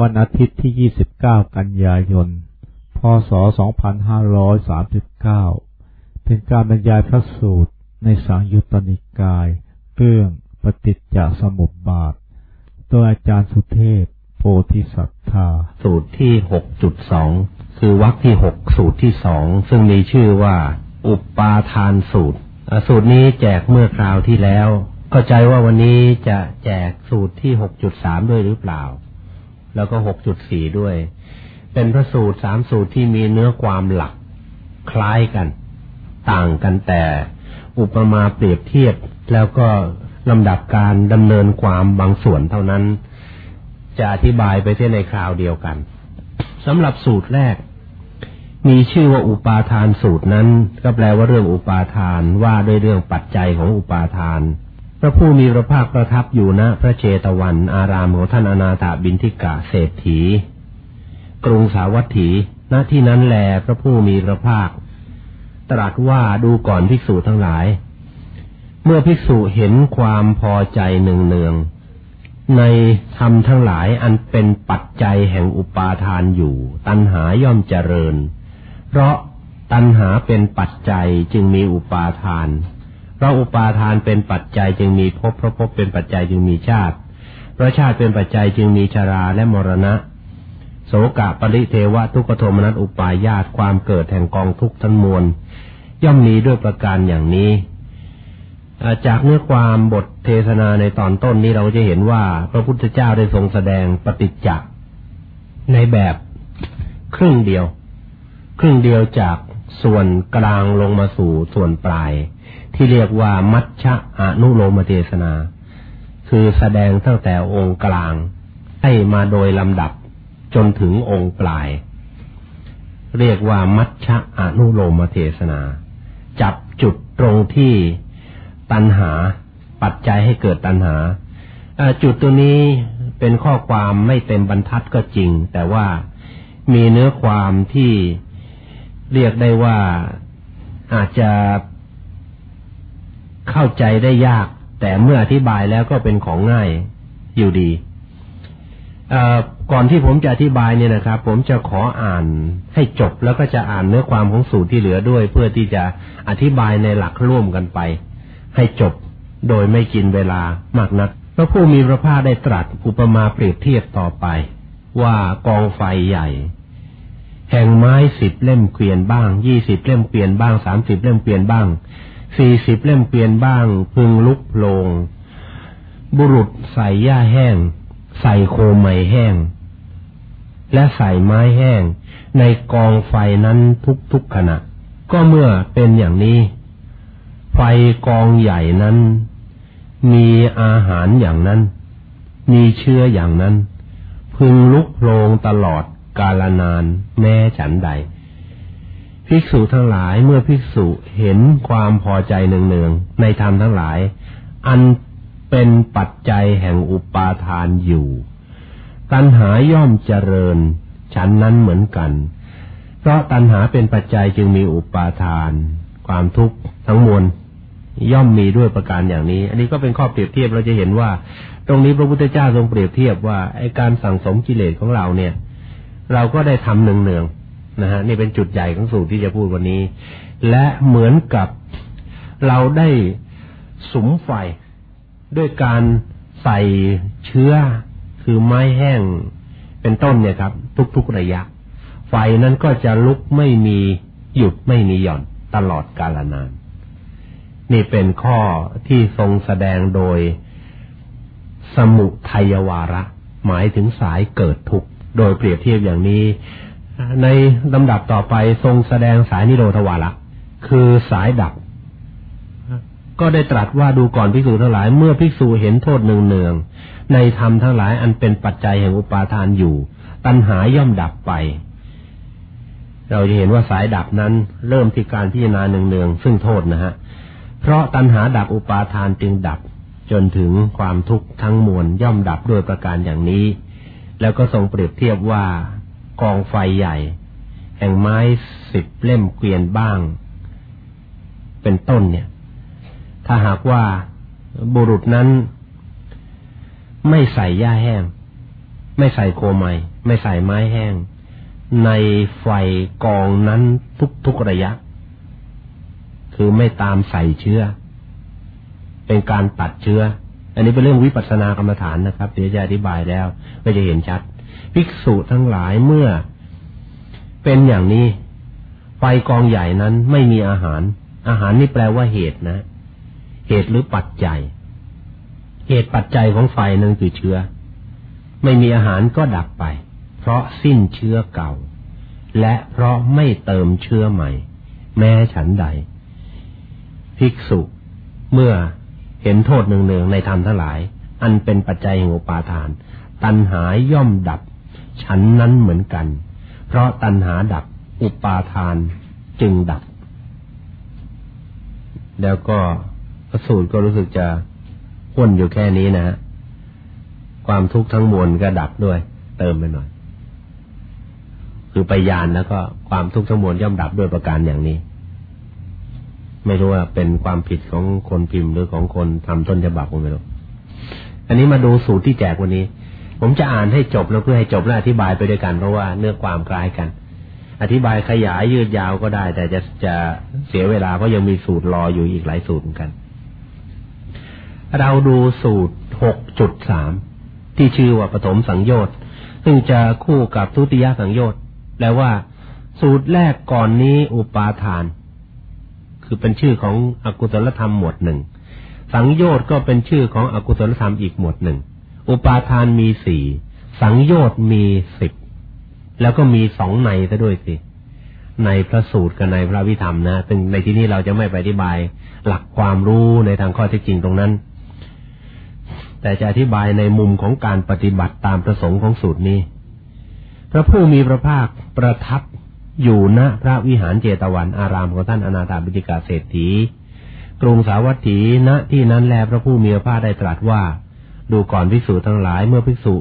วันอาทิตย์ที่ 29 กันยายน พศ 2539 เป็นการบรรยายพระสูตรในสังยุตตนิกาย เรื่องปฏิจจสมุปบาท โดยอาจารย์สุเทพ โพธิสัตธา สูตรที่ 6.2 คือวรรคที่ 6 สูตรที่สองซึ่งมีชื่อว่า อุปปาทานสูตร สูตรนี้แจกเมื่อคราวที่แล้ว เข้าใจว่าวันนี้จะแจกสูตรที่ 6.3 ด้วยหรือเปล่า แล้วก็6.4ด้วย เป็นพระสูตรสามสูตรที่มีเนื้อความหลัก คล้ายกัน ต่างกันแต่ อุปมาเปรียบเทียบ แล้วก็ลำดับการดำเนินความบางส่วนเท่านั้น จะอธิบายไปเสียในคราวเดียวกันสำหรับสูตรแรก มีชื่อว่าอุปาทานสูตรนั้น ก็แปลว่าเรื่องอุปาทานว่าด้วยเรื่องปัจจัยของอุปาทาน ระผู้มีพระภาคประทับอยู่ณพระเจตวัน อารามของท่านอนาถบินทิกะเศรษฐี กรุงสาวัตถี ณที่นั้นแลพระผู้มีพระภาค ตรัสว่าดูก่อนภิกษุทั้งหลาย เมื่อภิกษุเห็นความพอใจเนืองๆในธรรมทั้งหลายอันเป็นปัจจัยแห่งอุปาทานอยู่ ตัณหาย่อมเจริญ เพราะตัณหาเป็นปัจจัยจึงมีอุปาทาน ราะอุปาทานเป็นปัจจัยจึงมีภพเพราะภพเป็นปัจจัยจึงมีชาติเพราะชาติเป็นปัจจัยจึงมีชราและมรณะ โสกะปริเทวะทุกขโทมนัสอุปายาตความเกิดแห่งกองทุกข์ทั้งมวล ย่อมมีด้วยประการอย่างนี้จากเนื้อความบทเทศนาในตอนต้นนี้เราจะเห็นว่าพระพุทธเจ้าได้ทรงแสดงปฏิจจ์ในแบบครึ่งเดียว ครึ่งเดียวจากส่วนกลางลงมาสู่ส่วนปลาย ที่เรียกว่ามัชชะอนุโลมเทศนา คือแสดงตั้งแต่องค์กลางให้มาโดยลำดับจนถึงองค์ปลาย เรียกว่ามัชชะอนุโลมเทศนา จับจุดตรงที่ตัณหาปัจจัยให้เกิดตัณหาจุดตัวนี้เป็นข้อความไม่เต็มบรรทัดก็จริง แต่ว่ามีเนื้อความที่เรียกได้ว่าอาจจะ เข้าใจได้ยาก แต่เมื่ออธิบายแล้วก็เป็นของง่ายอยู่ดีก่อนที่ผมจะอธิบายเนี่ยนะครับ ผมจะขออ่านให้จบแล้วก็จะอ่านเนื้อความของสูตรที่เหลือด้วย เพื่อที่จะอธิบายในหลักร่วมกันไป ให้จบโดยไม่กินเวลามากนักพระผู้มีพระภาคได้ตรัสอุปมาเปรียบเทียบต่อไป ว่ากองไฟใหญ่ แห่งไม้สิบเล่มเกวียนบ้างยี่สิบเล่มเกวียนบ้างสามสิบเล่มเกวียนบ้าง สี่สิบเล่มเกวียนบ้าง พึงลุกโลง บุรุษใส่หญ้าแห้ง ใส่โคไม้แห้ง และใส่ไม้แห้ง ในกองไฟนั้นทุกๆขณะ ก็เมื่อเป็นอย่างนี้ ไฟกองใหญ่นั้น มีอาหารอย่างนั้น มีเชื้ออย่างนั้น พึงลุกโพลงตลอดกาลนานแม้ฉันใด ภิกษุทั้งหลายเมื่อภิกษุเห็นความพอใจเนืองๆในธรรมทั้งหลาย อันเป็นปัจจัยแห่งอุปาทานอยู่ ตัณหาย่อมเจริญ ฉันนั้นเหมือนกัน เพราะตัณหาเป็นปัจจัยจึงมีอุปาทาน ความทุกข์ทั้งมวลย่อมมีด้วยประการอย่างนี้ อันนี้ก็เป็นข้อเปรียบเทียบเราจะเห็นว่า ตรงนี้พระพุทธเจ้าทรงเปรียบเทียบว่าไอการสั่งสมกิเลสของเราเนี่ย เราก็ได้ทำเนืองๆ นะฮะนี่เป็นจุดใหญ่ของสูตรที่จะพูดวันนี้ และเหมือนกับเราได้สุมไฟด้วยการใส่เชื้อคือไม้แห้งเป็นต้นเนี่ยครับ ทุกๆระยะ ไฟนั้นก็จะลุกไม่มีหยุดไม่มีหย่อนตลอดกาลนาน นี่เป็นข้อที่ทรงแสดงโดยสมุทัยวาระ หมายถึงสายเกิดทุกข์โดยเปรียบเทียบอย่างนี้ ในลำดับต่อไปทรงแสดงสายนิโรธวาระคือสายดับ ก็ได้ตรัสว่าดูก่อนภิกษุทั้งหลาย เมื่อภิกษุเห็นโทษเนืองๆในธรรมทั้งหลายอันเป็นปัจจัยแห่งอุปาทานอยู่ ตัณหาย่อมดับไป เราจะเห็นว่าสายดับนั้น เริ่มที่การพิจารณาเนืองๆซึ่งโทษนะฮะเพราะตัณหาดับอุปาทานจึงดับ จนถึงความทุกข์ทั้งมวลย่อมดับด้วยประการอย่างนี้ แล้วก็ทรงเปรียบเทียบว่า กองไฟใหญ่ แห่งไม้สิบเล่มเกวียนบ้าง เป็นต้นเนี่ย ถ้าหากว่าบุรุษนั้น ไม่ใส่หญ้าแห้ง ไม่ใส่โคไมไม่ใส่ไม้แห้ง ในไฟกองนั้นทุกทุกระยะ คือไม่ตามใส่เชื้อ เป็นการตัดเชื้อ อันนี้เป็นเรื่องวิปัสสนากรรมฐานนะครับ เดี๋ยวจะอธิบายแล้วก็จะเห็นชัด ภิกษุทั้งหลายเมื่อ เป็นอย่างนี้ไฟกองใหญ่นั้นไม่มีอาหาร อาหารนี่แปลว่าเหตุนะ เหตุหรือปัจจัย เหตุปัจจัยของไฟนั้นคือเชื้อ ไม่มีอาหารก็ดับไป เพราะสิ้นเชื้อเก่า และเพราะไม่เติมเชื้อใหม่ แม้ฉันใด ภิกษุเมื่อเห็นโทษเนืองๆในธรรมทั้งหลาย อันเป็นปัจจัยแห่งอุปาทาน ตัณหาย่อมดับ ฉันนั้นเหมือนกัน เพราะตัณหาดับอุปาทานจึงดับ แล้วก็พระสูตรก็รู้สึกจะพ้นอยู่แค่นี้นะฮะความทุกข์ทั้งมวลก็ดับด้วย เติมไปหน่อย คือไปยานแล้วก็ความทุกข์ทั้งมวลย่อมดับด้วยประการอย่างนี้ ไม่รู้ว่าเป็นความผิดของคนพิมพ์หรือของคนทำต้นฉบับผมไม่รู้อันนี้มาดูสูตรที่แจกวันนี้ ผมจะอ่านให้จบแล้วเพื่อให้จบและอธิบายไปด้วยกันเพราะว่าเนื้อความคล้ายกัน อธิบายขยายยืดยาวก็ได้ แต่จะจะเสียเวลาเพราะยังมีสูตรรออยู่อีกหลายสูตรเหมือนกัน เราดูสูตรหกจุดสามที่ชื่อว่าปฐมสังโยชน์ซึ่งจะคู่กับทุติยสังโยชน์แปลว่า สูตรแรกก่อนนี้อุปาทาน คือเป็นชื่อของอกุศลธรรมหมวดหนึ่งสังโยชน์ก็เป็นชื่อของอกุศลธรรมอีกหมวดหนึ่ง อุปาทานมีสี่สังโยชน์มีสิบแล้วก็มีสองในซะด้วยสิในพระสูตรกับในพระวิธรรมนะซึ่งในที่นี้เราจะไม่ไปอธิบาย หลักความรู้ในทางข้อเท็จจริงตรงนั้น แต่จะอธิบายในมุมของการปฏิบัติตามประสงค์ของสูตรนี้ พระผู้มีพระภาคประทับอยู่ณพระวิหารเจตวันอารามของท่านอนาถาบิฎกาเศรษฐี กรุงสาวัตถีณที่นั้นแลพระผู้มีพระภาคได้ตรัสว่า ดูก่อนภิกษุทั้งหลายเมื่อภิกษุ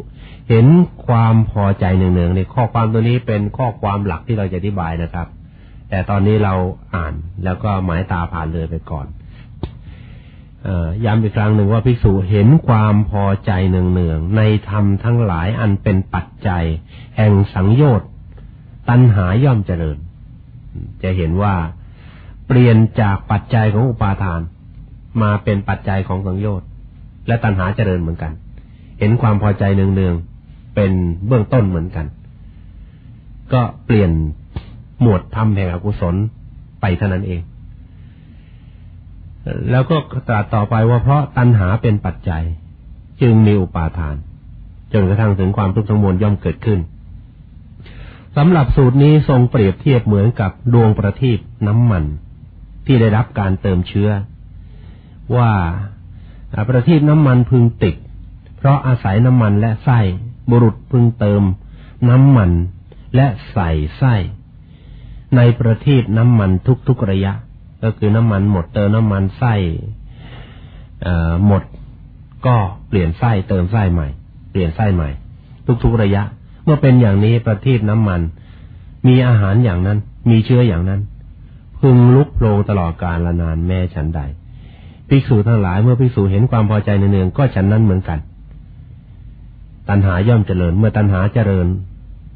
เห็นความพอใจเนืองๆในข้อความตัวนี้เป็นข้อความหลักที่เราจะอธิบายนะครับ แต่ตอนนี้เราอ่านแล้วก็หมายตาผ่านเลยไปก่อนย้ำอีกครั้งหนึ่งว่าภิกษุเห็นความพอใจเนืองๆในธรรมทั้งหลายอันเป็นปัจจัย แห่งสังโยชน์ตัณหาย่อมเจริญ จะเห็นว่าเปลี่ยนจากปัจจัยของอุปาทาน มาเป็นปัจจัยของสังโยชน์ และตัณหาเจริญเหมือนกัน เห็นความพอใจเนืองๆเป็นเบื้องต้นเหมือนกัน ก็เปลี่ยนหมวดธรรมแห่งอกุศลไปเท่านั้นเอง แล้วก็ตรัสต่อไปว่าเพราะตัณหาเป็นปัจจัย จึงมีอุปาทาน จนกระทั่งถึงความทุกข์ทั้งมวลย่อมเกิดขึ้นสำหรับสูตรนี้ทรงเปรียบเทียบเหมือนกับดวงประทีปน้ำมัน ที่ได้รับการเติมเชื้อ ว่า ประทีปน้ำมันพึงติด เพราะอาศัยน้ำมันและไส้ บุรุษพึงเติม น้ำมันและใส่ไส้ ในประทีปน้ำมันทุกๆระยะ ก็คือน้ำมันหมดเติมน้ำมันไส้หมดก็เปลี่ยนไส้เติมไส้ใหม่ เปลี่ยนไส้ใหม่ ทุกๆระยะ เมื่อเป็นอย่างนี้ประทีปน้ำมัน มีอาหารอย่างนั้น มีเชื้ออย่างนั้น พึงลุกโผล่ตลอดกาลละนานแม่ฉันใด ภิกษุทั้งหลายเมื่อภิกษุเห็นความพอใจในเนืองก็ฉันนั้นเหมือนกัน ตัณหาย่อมเจริญ เมื่อตัณหาเจริญ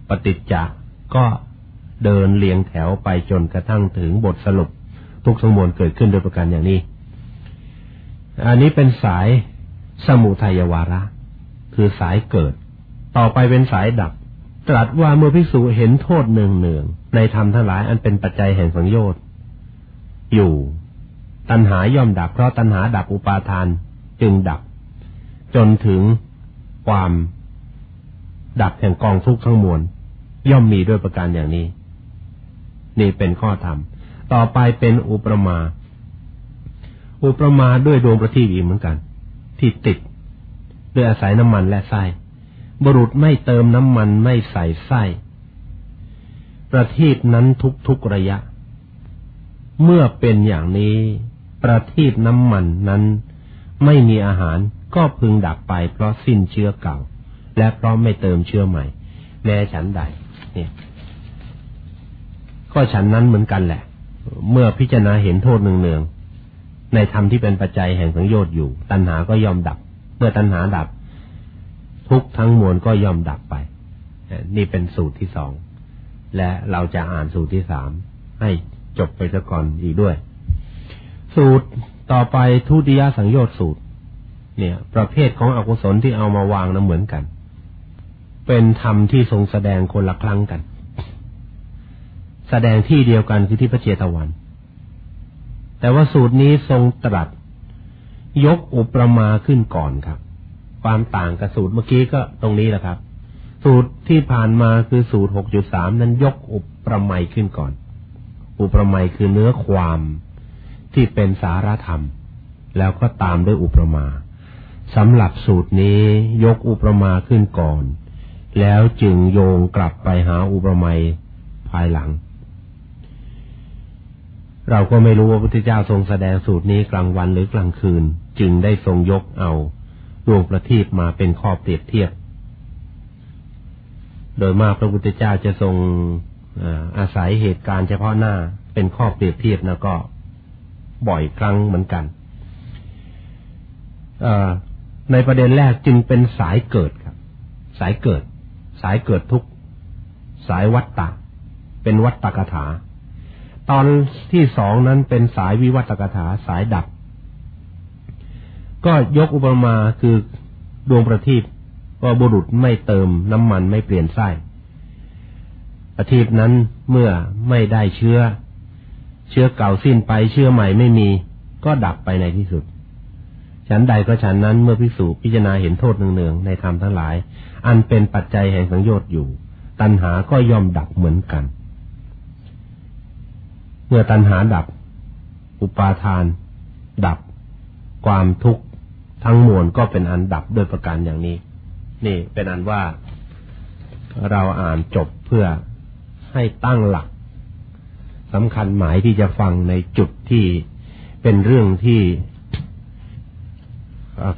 ปฏิจจะก็เดินเลียงแถวไปจนกระทั่งถึงบทสรุป ทุกสมมวลเกิดขึ้นโดยประการอย่างนี้ อันนี้เป็นสายสมุทัยวาระ คือสายเกิด ต่อไปเป็นสายดับ ตรัสว่าเมื่อภิกษุเห็นโทษเนืองเนืองในธรรมทั้งหลายอันเป็นปัจจัยแห่งสังโยชน์อยู่ ตัณหาย่อมดับ เพราะตัณหาดับอุปาทานจึงดับ จนถึงความดับแห่งกองทุกข์ทั้งมวลย่อมมีด้วยประการอย่างนี้ นี่เป็นข้อธรรม ต่อไปเป็นอุปมา อุปมาด้วยดวงประทีปอีกเหมือนกัน ที่ติดด้วยอาศัยน้ำมันและไส้บุรุษไม่เติมน้ำมันไม่ใส่ไส้ ประทีปนั้นทุกๆระยะ เมื่อเป็นอย่างนี้ ประทีปน้ำมันนั้น ไม่มีอาหารก็พึงดับไปเพราะสิ้นเชื้อเก่า และเพราะไม่เติมเชื้อใหม่ แม้ฉันใด เนี่ยก็ฉันนั้นเหมือนกันแหละ เมื่อพิจารณาเห็นโทษเนืองๆในธรรมที่เป็นปัจจัยแห่งสังโยชน์อยู่ ตัณหาก็ยอมดับ เมื่อตัณหาดับ ทุกทั้งมวลก็ยอมดับไป นี่เป็นสูตรที่สอง และเราจะอ่านสูตรที่สามให้จบไปซะก่อนอีกด้วย สูตรต่อไปทุติยสังโยชน์สูตร เนี่ย ประเภทของอกุศลที่เอามาวางนะเหมือนกัน เป็นธรรมที่ทรงแสดงคนละครั้งกัน แสดงที่เดียวกันคือที่พระเจตวัน แต่ว่าสูตรนี้ทรงตรัส ยกอุปมาขึ้นก่อนครับ ความต่างกับสูตรเมื่อกี้ก็ตรงนี้แหละครับ สูตรที่ผ่านมาคือสูตรหกจุดสามนั้นยกอุปมาขึ้นก่อน อุปมาคือเนื้อความ ที่เป็นสารธรรม แล้วก็ตามด้วยอุปมาสำหรับสูตรนี้ยกอุปมาขึ้นก่อน แล้วจึงโยงกลับไปหาอุปมาภายหลัง เราก็ไม่รู้ว่าพระพุทธเจ้าทรงแสดงสูตรนี้กลางวันหรือกลางคืน จึงได้ทรงยกเอาดวงประทีปมาเป็นข้อเปรียบเทียบ โดยมากพระพุทธเจ้าจะทรงอาศัยเหตุการณ์เฉพาะหน้าเป็นข้อเปรียบเทียบแล้วก็ บ่อยครั้งเหมือนกันในประเด็นแรกจึงเป็นสายเกิดครับ สายเกิด สายเกิดทุกสายวัตตะ เป็นวัตตกถา ตอนที่สองนั้นเป็นสายวิวัตกถาสายดับ ก็ยกอุปมาคือดวงประทีปว่าบุรุษไม่เติมน้ำมันไม่เปลี่ยนไส้ประทีปนั้นเมื่อไม่ได้เชื้อ เชื้อเก่าสิ้นไปเชื้อใหม่ไม่มี ก็ดับไปในที่สุด ฉันใดก็ฉันนั้นเมื่อพิสูจพิจารณาเห็นโทษเนืองๆในธรรมทั้งหลาย อันเป็นปัจจัยแห่งสังโยชน์อยู่ ตัณหาก็ย่อมดับเหมือนกัน เมื่อตัณหาดับ อุปาทาน ดับ ความทุกข์ทั้งมวลก็เป็นอันดับด้วยประการอย่างนี้ นี่เป็นอันว่าเราอ่านจบเพื่อให้ตั้งหลัก สำคัญหมายที่จะฟังในจุดที่เป็นเรื่องที่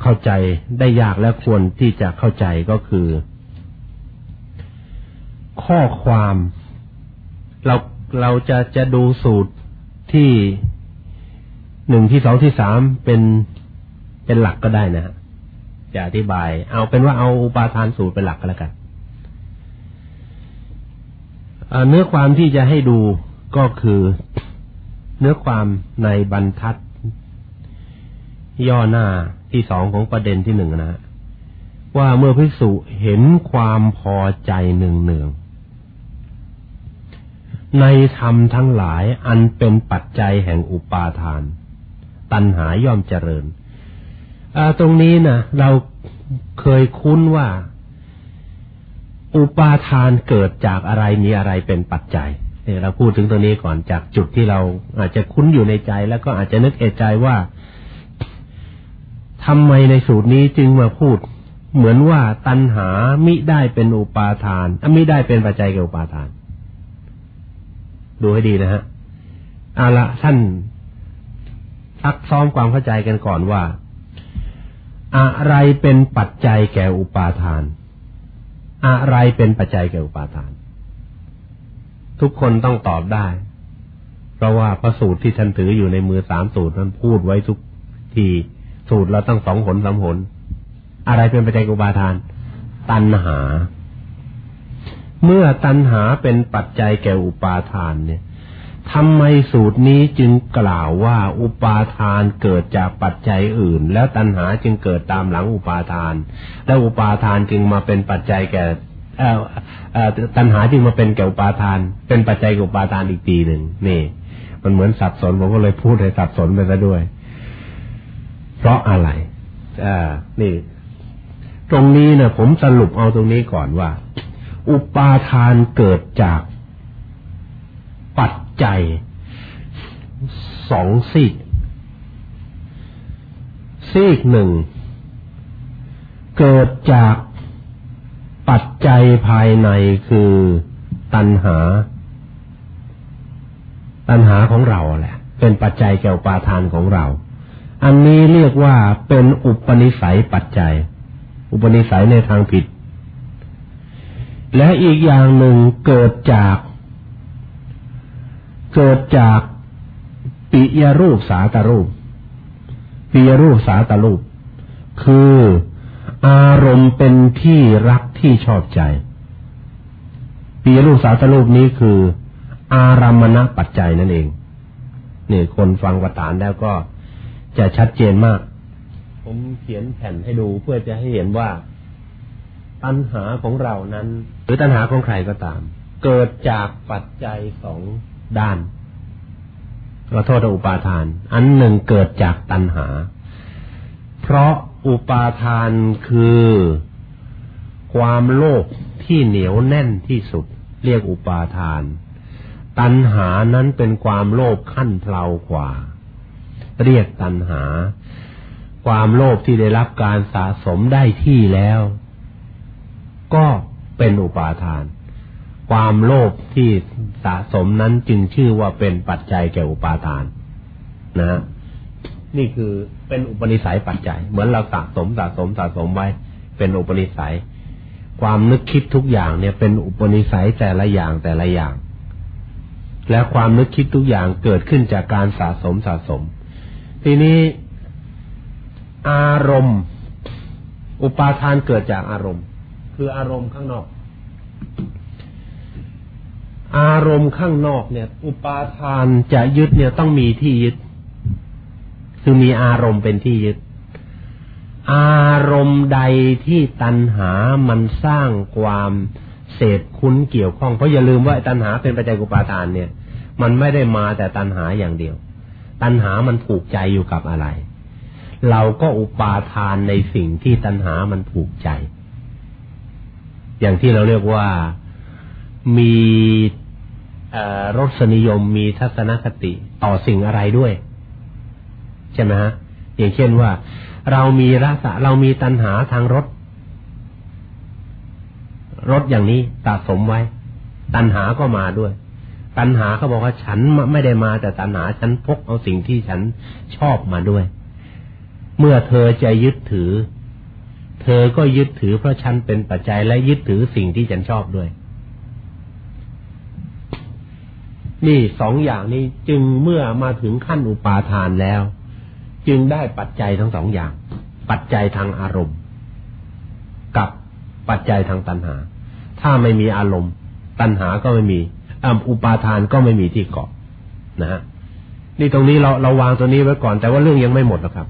เข้าใจได้ยากและควรที่จะเข้าใจก็คือ ข้อความเราเราจะจะดูสูตรที่หนึ่งที่สองที่สามเป็นเป็นหลักก็ได้นะจะอธิบาย เอาเป็นว่าเอาอุปาทานสูตรเป็นหลักก็แล้วกันเนื้อความที่จะให้ดู ก็คือเนื้อความในบรรทัด ย่อหน้าที่สองของประเด็นที่หนึ่งนะว่าเมื่อพิสุเห็นความพอใจหนึ่งเนืองในธรรมทั้งหลายอันเป็นปัจจัยแห่งอุปาทาน ตัณหาย่อมเจริญตรงนี้นะเราเคยคุ้นว่า อุปาทานเกิดจากอะไรมีอะไรเป็นปัจจัย เราพูดถึงตัวนี้ก่อนจากจุดที่เราอาจจะคุ้นอยู่ในใจ แล้วก็อาจจะนึกเอะใจว่าทำไมในสูตรนี้จึงมาพูด เหมือนว่าตัณหามิได้เป็นอุปาทานมิได้เป็นปัจจัยแก่อุปาทาน ดูให้ดีนะฮะเอาละท่านซักซ้อมความเข้าใจกันก่อนว่า อะไรเป็นปัจจัยแก่อุปาทาน อะไรเป็นปัจจัยแก่อุปาทาน ทุกคนต้องตอบได้ เพราะว่าพระสูตรที่ท่านถืออยู่ในมือสามสูตรนั้นพูดไว้ทุกทีสูตรเราตั้งสองหนสามหน อะไรเป็นปัจจัยกุบาทาน ตัณหา เมื่อตัณหาเป็นปัจจัยแก่อุปาทานเนี่ยทำไมสูตรนี้จึงกล่าวว่าอุปาทานเกิดจากปัจจัยอื่น แล้วตัณหาจึงเกิดตามหลังอุปาทาน แล้วอุปาทานจึงมาเป็นปัจจัยแก่ ตัณหาจึงมาเป็นแก่อุปาทาน เป็นปัจจัยแก่อุปาทานอีกทีหนึ่งนี่ มันเหมือนสับสนผมก็เลยพูดให้สับสนไปซะด้วย เพราะอะไรอ่านี่ ตรงนี้นะผมสรุปเอาตรงนี้ก่อนว่า อุปาทานเกิดจากปัจจัยสองซีกซีกหนึ่งเกิดจาก ปัจจัยภายในคือตัณหา ตัณหาของเราแหละ เป็นปัจจัยแก่อุปาทานของเรา อันนี้เรียกว่าเป็นอุปนิสัยปัจจัย อุปนิสัยในทางผิด และอีกอย่างหนึ่งเกิดจาก เกิดจากปิยรูปสาตรูปปิยรูปสาตรูป คือ อารมณ์เป็นที่รักที่ชอบใจ ปีรูปสาตรูปนี้คือ อารามณปัจจัยนั่นเองนี่คนฟังประฐานแล้วก็จะชัดเจนมาก ผมเขียนแผ่นให้ดูเพื่อจะให้เห็นว่า ตัณหาของเรานั้น หรือตัณหาของใครก็ตาม เกิดจากปัจจัยสองด้านเราโทษอุปาทาน อันหนึ่งเกิดจากตัณหา เพราะ อุปาทานคือ ความโลภที่เหนียวแน่นที่สุด เรียกอุปาทาน ตัณหานั้นเป็นความโลภขั้นเพลากว่า เรียกตัณหา ความโลภที่ได้รับการสะสมได้ที่แล้ว ก็เป็นอุปาทาน ความโลภที่สะสมนั้นจึงชื่อว่าเป็นปัจจัยแก่อุปาทาน นะ นี่คือเป็นอุปนิสัยปัจจัย เหมือนเราสะสมสะสมสะสมไว้ เป็นอุปนิสัย ความนึกคิดทุกอย่างเนี่ย เป็นอุปนิสัยแต่ละอย่างแต่ละอย่าง และความนึกคิดทุกอย่างเกิดขึ้นจากการสะสมสะสม ทีนี้ อารมณ์ อุปาทานเกิดจากอารมณ์ คืออารมณ์ข้างนอก อารมณ์ข้างนอกเนี่ย อุปาทานจะยึดเนี่ยต้องมีที่ยึด คือมีอารมณ์เป็นที่ยึด อารมณ์ใดที่ตัณหามันสร้างความเสพคุ้นเกี่ยวข้อง เพราะอย่าลืมว่าตัณหาเป็นปัจจัยกุปาทานเนี่ย มันไม่ได้มาแต่ตัณหาอย่างเดียว ตัณหามันผูกใจอยู่กับอะไร เราก็อุปาทานในสิ่งที่ตัณหามันผูกใจ อย่างที่เราเรียกว่ามีรสนิยมมีทัศนคติต่อสิ่งอะไรด้วย ช่ไหมฮะอย่างเช่นว่า เรามีรสะเรามีตัณหาทางรถรถอย่างนี้สะสมไว้ ตัณหาก็มาด้วย ตัณหาเขาบอกว่าฉันไม่ได้มาแต่ตัณหาฉันพกเอาสิ่งที่ฉันชอบมาด้วย เมื่อเธอจะยึดถือ เธอก็ยึดถือเพราะฉันเป็นปัจจัยและยึดถือสิ่งที่ฉันชอบด้วยนี่สองอย่างนี้จึงเมื่อมาถึงขั้นอุปาทานแล้ว จึงได้ปัจจัยทั้งสองอย่าง ปัจจัยทางอารมณ์ กับปัจจัยทางตัณหา ถ้าไม่มีอารมณ์ ตัณหาก็ไม่มีอุปาทานก็ไม่มีที่เกาะนะฮะนี่ตรงนี้เราเราวางตัวนี้ไว้ก่อน แต่ว่าเรื่องยังไม่หมดนะครับ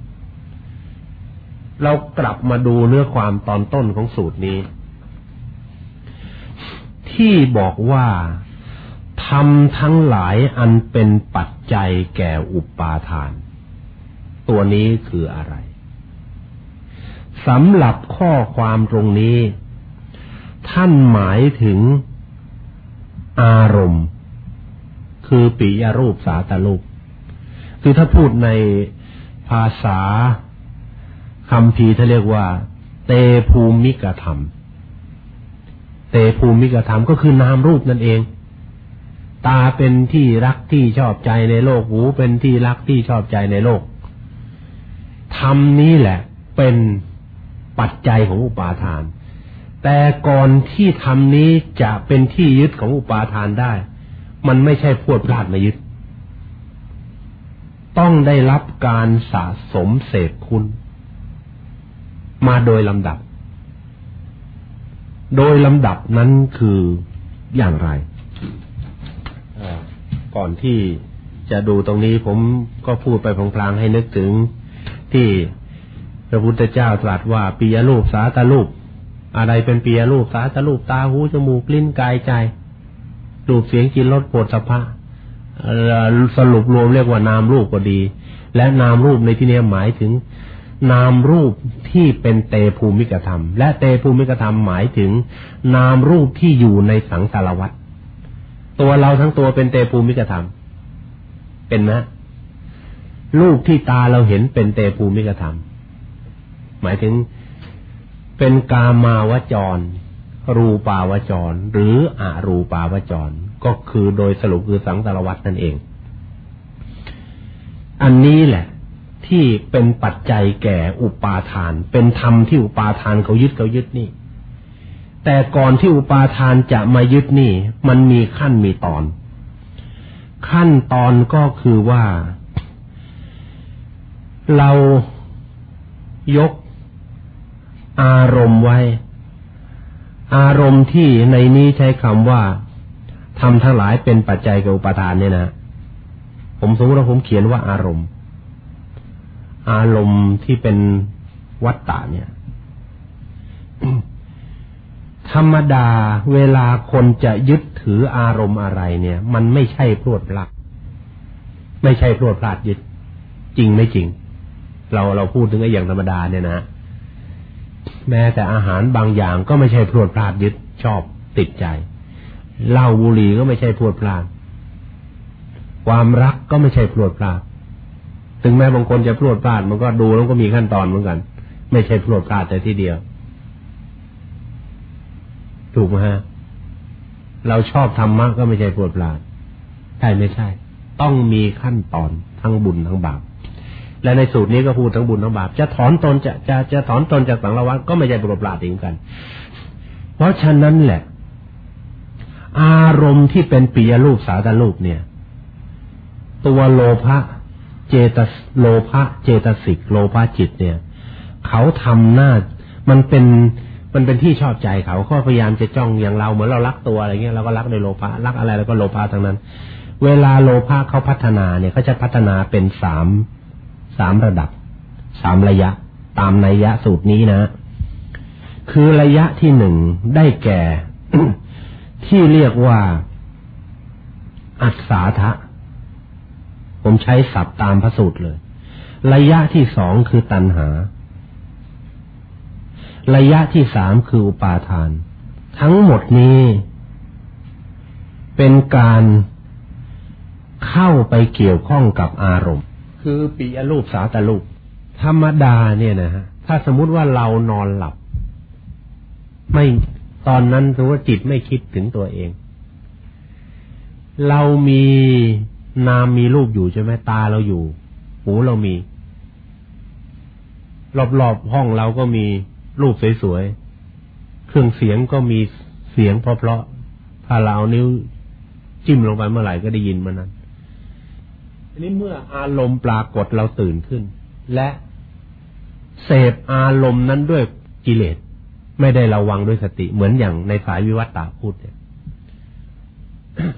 เรากลับมาดูเนื้อความตอนต้นของสูตรนี้ ที่บอกว่าทำทั้งหลายอันเป็นปัจจัยแก่อุปาทาน ตัวนี้คืออะไรสำหรับข้อความตรงนี้ ท่านหมายถึงอารมณ์ คือปิยรูปสาตรูป คือถ้าพูดในภาษาคำพีถ้าเรียกว่า เตภูมิกธรรม เตภูมิกธรรมก็คือนามรูปนั่นเอง ตาเป็นที่รักที่ชอบใจในโลก หูเป็นที่รักที่ชอบใจในโลก ธรรมนี้แหละ เป็นปัจจัยของอุปาทาน แต่ก่อนที่ธรรมนี้จะเป็นที่ยึดของอุปาทานได้ มันไม่ใช่พวดพลาดมายึด ต้องได้รับการสะสมเศษคุณ มาโดยลำดับ โดยลำดับนั้นคืออย่างไรก่อนที่จะดูตรงนี้ผมก็พูดไปพลางๆให้นึกถึง ที่พระพุทธเจ้าตรัสว่าปียรูปสาตรูป อะไรเป็นปียรูปสาตรูป ตาหูจมูกลิ้นกายใจรูปเสียงกินรสปวดสภาสรุปรวมเรียกว่านามรูปก็ดี และนามรูปในที่นี้หมายถึง นามรูปที่เป็นเตภูมิกธรรม และเตภูมิกธรรมหมายถึง นามรูปที่อยู่ในสังสารวัตรตัวเราทั้งตัวเป็นเตภูมิกธรรม เป็นไหม รูปที่ตาเราเห็นเป็นเตภูมิกธรรม หมายถึงเป็นกามาวจร รูปาวจร หรืออารูปาวจร ก็คือโดยสรุปคือสังสารวัตนั่นเอง อันนี้แหละ ที่เป็นปัจจัยแก่อุปาทาน เป็นธรรมที่อุปาทานเขายึดเขายึดนี่ แต่ก่อนที่อุปาทานจะมายึดนี่ มันมีขั้นมีตอน ขั้นตอนก็คือว่า เรายกอารมณ์ไว้ อารมณ์ที่ในนี้ใช้คำว่าทำทั้งหลายเป็นปัจจัยกับอุปทานเนี่ยนะ ผมสมมติว่าผมเขียนว่าอารมณ์ อารมณ์ที่เป็นวัตตะเนี่ย ธรรมดาเวลาคนจะยึดถืออารมณ์อะไรเนี่ย มันไม่ใช่พรวดพลัก ไม่ใช่พรวดพลาดยึด จริงไม่จริง เราเราพูดถึงไอ้อย่างธรรมดาเนี่ยนะแม้แต่อาหารบางอย่างก็ไม่ใช่พรวดพลาดยึดชอบติดใจเหล้าบุหรี่ก็ไม่ใช่พรวดพลาดความรักก็ไม่ใช่พรวดพลาดถึงแม้บางคนจะพรวดพลาดมันก็ดูแล้วก็มีขั้นตอนเหมือนกัน ไม่ใช่พรวดพลาดแต่ที่เดียว ถูกไหมฮะเราชอบธรรมะก็ไม่ใช่พรวดพลาดใช่ไม่ใช่ ต้องมีขั้นตอนทั้งบุญทั้งบาป และในสูตรนี้ก็พูดทั้งบุญทั้งบาปจะถอนตนจะจะจะถอนตนจากสังสารวัฏก็ไม่ใช่พรวดพลาดเหมือนกัน เพราะฉะนั้นแหละ อารมณ์ที่เป็นปิยรูปสาตรูปเนี่ย ตัวโลภะเจตโลภะเจตสิก โลภะจิตเนี่ย เขาทำหน้ามันเป็นมันเป็นที่ชอบใจเขาเขาพยายามจะจ้องอย่างเราเหมือนเรารักตัวอะไรเงี้ยเราก็รักในโลภะรักอะไรแล้วก็โลภะทั้งนั้น เวลาโลภะเขาพัฒนาเนี่ยเขาจะพัฒนาเป็นสาม สามระดับสามระยะ ตามนัยยะสูตรนี้นะ คือระยะที่หนึ่งได้แก่ ที่เรียกว่า อัศาทะผมใช้ศัพท์ตามพระสูตรเลย ระยะที่สองคือตัณหา ระยะที่สามคืออุปาทาน ทั้งหมดนี้ เป็นการเข้าไปเกี่ยวข้องกับอารมณ์ คือปีอรูปสาตรูป ธรรมดาเนี่ยนะฮะถ้าสมมุติว่าเรานอนหลับ ไม่ตอนนั้นถือว่าจิตไม่คิดถึงตัวเอง เรามีนามมีรูปอยู่ใช่ไหมตาเราอยู่ หูเรามี รอบๆห้องเราก็มีรูปสวยๆเครื่องเสียงก็มีเสียงเพราะๆถ้าเราเอานิ้วจิ้มลงไปเมื่อไหร่ก็ได้ยินมันนั้น นี้เมื่ออารมณ์ปรากฏเราตื่นขึ้น และเสพอารมณ์นั้นด้วยกิเลสไม่ได้ระวังด้วยสติเหมือนอย่างในสายวิวัตตาพูดเนี่ย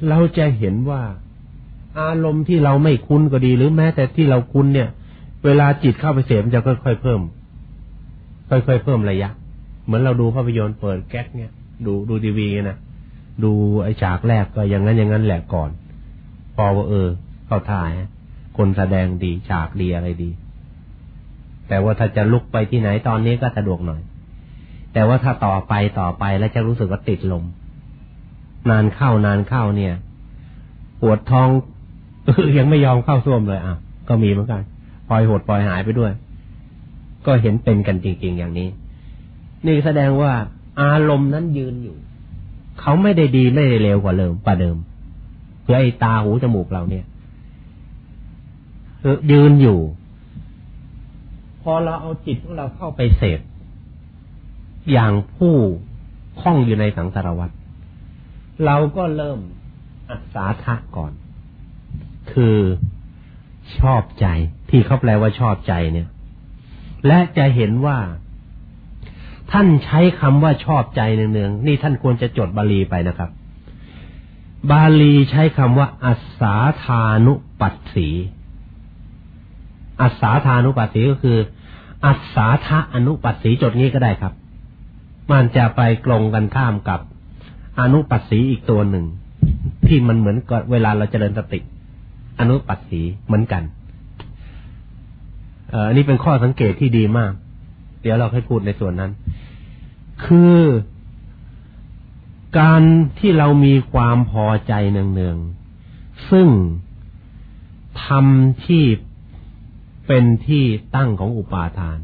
เราจะเห็นว่าอารมณ์ที่เราไม่คุ้นก็ดี หรือแม้แต่ที่เราคุ้นเนี่ย เวลาจิตเข้าไปเสพจะค่อยๆเพิ่ม ค่อยๆเพิ่มระยะ เหมือนเราดูภาพยนตร์เปิดแก๊กเนี่ยดูดูทีวีนะดูไอ้ฉากแรกก็อย่างนั้นอย่างนั้นแหละก่อน พอว่าเออ เข้าท่าฮะคนแสดงดีฉากดีอะไรดี แต่ว่าถ้าจะลุกไปที่ไหนตอนนี้ก็สะดวกหน่อย แต่ว่าถ้าต่อไปต่อไปแล้วจะรู้สึกว่าติดลม นานเข้านานเข้าเนี่ย ปวดท้องยังไม่ยอมเข้าส้วมเลยอะ ก็มีเหมือนกันปล่อยหดปล่อยหายไปด้วย ก็เห็นเป็นกันจริง ๆ อย่างนี้ นี่แสดงว่า อารมณ์นั้นยืนอยู่ เขาไม่ได้ดีไม่ได้เลวกว่าเดิมป่าเดิมคือไอ้ตาหูจมูกเราเนี่ย ยืนอยู่ พอเราเอาจิตของเราเข้าไปเสพอย่างผู้คล้องอยู่ในสังสารวัตรเราก็เริ่มอัศาทะก่อน คือชอบใจที่เขาแปลว่าชอบใจเนี่ย และจะเห็นว่า ท่านใช้คำว่าชอบใจเนืองๆนี่ท่านควรจะจดบาลีไปนะครับ บาลีใช้คำว่าอัศาธานุปัสสี อัศาธานุปัสสีก็คือ อัศาทะอนุปัสสีจดงี้ก็ได้ครับ มันจะไปกลงกันข้ามกับอนุปัสสีอีกตัวหนึ่ง ที่มันเหมือนกับเวลาเราจเจริญสติ อนุปัสสีเหมือนกันอันนี้เป็นข้อสังเกตที่ดีมาก เดี๋ยวเราให้พูดในส่วนนั้น คือการที่เรามีความพอใจเนืองๆ ซึ่งทำที่ เป็นที่ตั้งของอุปาทาน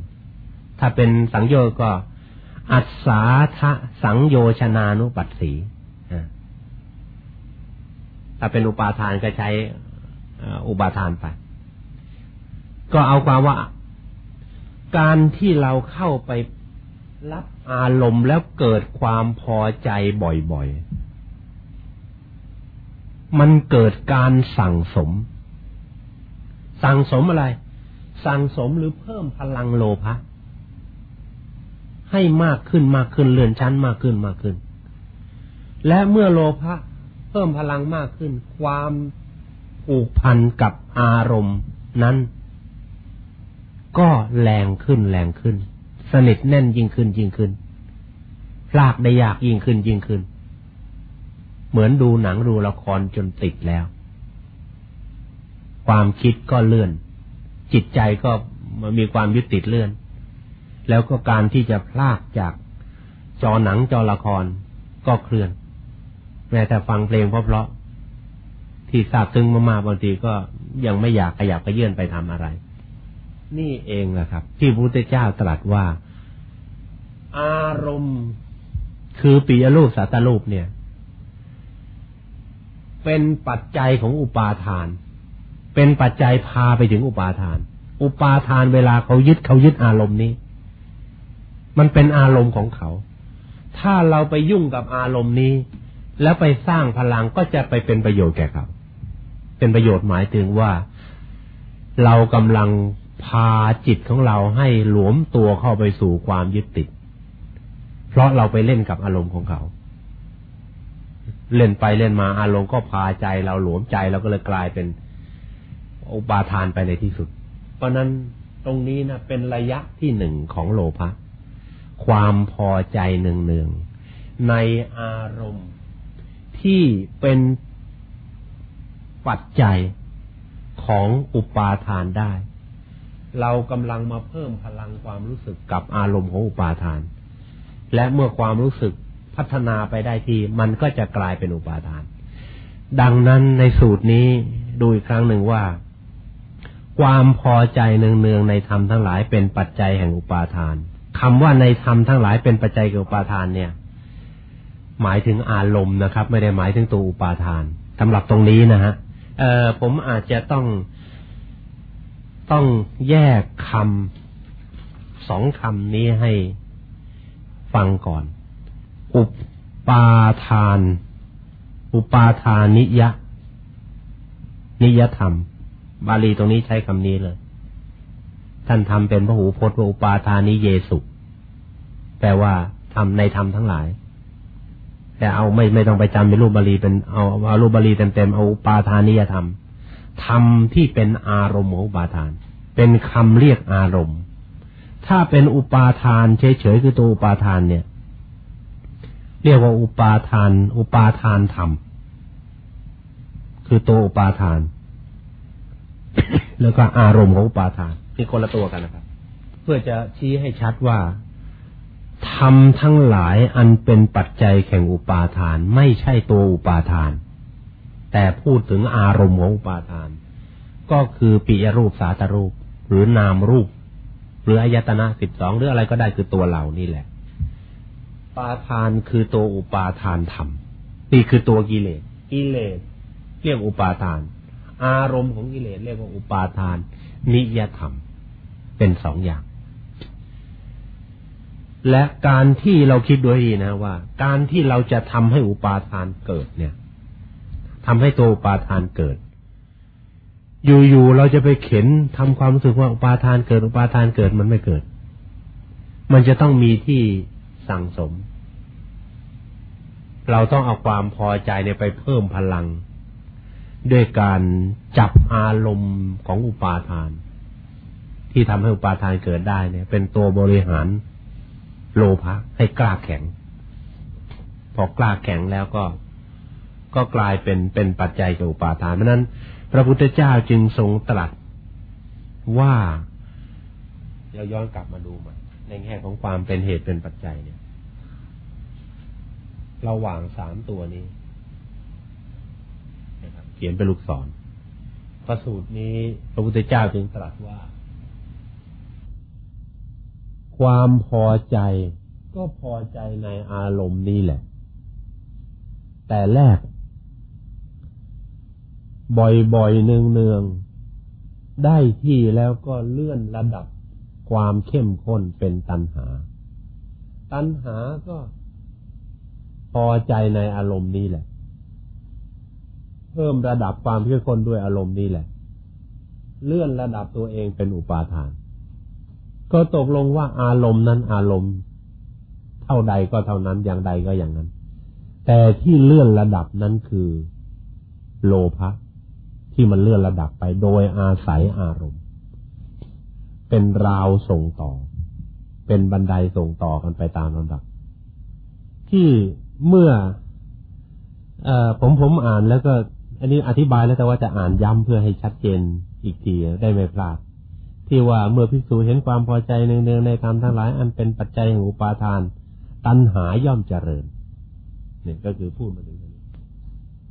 ถ้าเป็นสังโยชน์ก็ อัศสาทะสังโยชนานุปัสสีถ้าเป็นอุปาทานก็ใช้อุปาทานไป ก็เอาความว่า การที่เราเข้าไปรับอารมณ์แล้วเกิดความพอใจบ่อยๆ มันเกิดการสั่งสม สั่งสมอะไร สั่งสมหรือเพิ่มพลังโลภะให้มากขึ้นมากขึ้นเลื่อนชั้นมากขึ้นมากขึ้น และเมื่อโลภะเพิ่มพลังมากขึ้น ความผูกพันกับอารมณ์นั้น ก็แรงขึ้นแรงขึ้น สนิทแน่นยิ่งขึ้นยิ่งขึ้นพลากได้ยากยิ่งขึ้นยิ่งขึ้น เหมือนดูหนังดูละครจนติดแล้ว ความคิดก็เลื่อน จิตใจก็มีความยึดติดเลื่อน แล้วก็การที่จะพลากจากจอหนังจอละครก็เคลื่อน แม้แต่ฟังเพลงเพราะๆที่ทราบซึ้งมากๆบางทีก็ยังไม่อยากขยับกระเยื่อนไปทำอะไร นี่เองแหละครับ ที่พระพุทธเจ้าตรัสว่า อารมณ์คือปียรูปสัตรูปเนี่ย เป็นปัจจัยของอุปาทาน เป็นปัจจัยพาไปถึงอุปาทาน อุปาทานเวลาเขายึดเขายึดอารมณ์นี้ มันเป็นอารมณ์ของเขา ถ้าเราไปยุ่งกับอารมณ์นี้ แล้วไปสร้างพลังก็จะไปเป็นประโยชน์แก่เขา เป็นประโยชน์หมายถึงว่า เรากำลังพาจิตของเราให้หลวมตัวเข้าไปสู่ความยึดติด เพราะเราไปเล่นกับอารมณ์ของเขา เล่นไปเล่นมาอารมณ์ก็พาใจเราหลวมใจเราก็เลยกลายเป็น อุปาทานไปในที่สุด เพราะนั้นตรงนี้นะเป็นระยะที่หนึ่งของโลภะความพอใจเนืองๆในอารมณ์ที่เป็นปัจจัยของอุปาทานได้ เรากำลังมาเพิ่มพลังความรู้สึกกับอารมณ์ของอุปาทาน และเมื่อความรู้สึกพัฒนาไปได้ทีมันก็จะกลายเป็นอุปาทาน ดังนั้นในสูตรนี้ดูอีกครั้งหนึ่งว่า ความพอใจเนืองๆในธรรมทั้งหลายเป็นปัจจัยแห่งอุปาทานคำว่าในธรรมทั้งหลายเป็นปัจจัยแห่งอุปาทานเนี่ย หมายถึงอารมณ์นะครับ ไม่ได้หมายถึงตัวอุปาทานสำหรับตรงนี้นะฮะเอ่อผมอาจจะต้องต้องแยกคำสองคำนี้ให้ฟังก่อน อุปาทาน อุปาทานิยะ นิยธรรม บาลีตรงนี้ใช้คำนี้เลย ท่านทำเป็นพระหูพจน์ว่าอุปาทานิเยสุแปลว่าทำในธรรมทั้งหลาย แต่เอาไม่ไม่ต้องไปจำเป็นรูปบาลีเป็นเอาเอารูปบาลีเต็มๆเอาอุปาทานิยธรรมธรรมที่เป็นอารมณ์ของอุปาทาน เป็นคำเรียกอารมณ์ ถ้าเป็นอุปาทานเฉยๆคือตัวอุปาทานเนี่ย เรียกว่าอุปาทาน อุปาทานธรรมคือตัวอุปาทาน แล้วก็อารมณ์ของอุปาทานคือคนละตัวกันนะครับ เพื่อจะชี้ให้ชัดว่าธรรมทั้งหลายอันเป็นปัจจัยแข่งอุปาทาน ไม่ใช่ตัวอุปาทาน แต่พูดถึงอารมณ์ของอุปาทาน ก็คือปิยรูปสาตรูป หรือนามรูป หรืออายตนะสิบสองหรืออะไรก็ได้คือตัวเหล่านี่แหละ ปาทานคือตัวอุปาทานธรรมนี่คือตัวกิเลสกิเลสเรียกอุปาทาน อารมณ์ของกิเลสเรียกว่าอุปาทาน นิยธรรม เป็นสองอย่าง และการที่เราคิดด้วยนะว่า การที่เราจะทำให้อุปาทานเกิดเนี่ยทำให้ตัวอุปาทานเกิด อยู่ๆเราจะไปเข็นทำความรู้สึกว่าอุปาทานเกิด อุปาทานเกิดมันไม่เกิด มันจะต้องมีที่สั่งสม เราต้องเอาความพอใจเนี่ยไปเพิ่มพลัง ด้วยการจับอารมณ์ของอุปาทาน ที่ทำให้อุปาทานเกิดได้เนี่ย เป็นตัวบริหารโลภะให้กล้าแข็ง พอกล้าแข็งแล้วก็ ก็กลายเป็นเป็นปัจจัยกับอุปาทานเพราะนั้น พระพุทธเจ้าจึงทรงตรัสว่าเราย้อนกลับมาดูมาในแง่ของความเป็นเหตุเป็นปัจจัยเนี่ย ระหว่างสามตัวนี้ เขียนเป็นลูกศรพระสูตรนี้พระพุทธเจ้าจึงตรัสว่า ความพอใจก็พอใจในอารมณ์นี้แหละ แต่แรก บ่อยๆเนืองๆ ได้ที่แล้วก็เลื่อนระดับความเข้มข้นเป็นตัณหา ตัณหาก็พอใจในอารมณ์นี้แหละ พิ่มระดับความเข้มข้นด้วยอารมณ์นี้แหละ เลื่อนระดับตัวเองเป็นอุปาทาน ก็ตกลงว่าอารมณ์นั้นอารมณ์ เท่าใดก็เท่านั้นอย่างใดก็อย่างนั้น แต่ที่เลื่อนระดับนั้นคือโลภะที่มันเลื่อนระดับไปโดยอาศัยอารมณ์ เป็นราวส่งต่อ เป็นบันไดส่งต่อกันไปตามลำดับ ที่เมื่ออผมผมอ่านแล้วก็ อันนี้อธิบายแล้วแต่ว่าจะอ่านย้ำเพื่อให้ชัดเจนอีกทีได้ไม่พลาด ที่ว่าเมื่อภิกษุเห็นความพอใจเนืองๆในธรรมทั้งหลายอันเป็นปัจจัยแห่งอุปาทาน ตัณหาย่อมเจริญเนี่ยก็คือพูดมาถึงนี้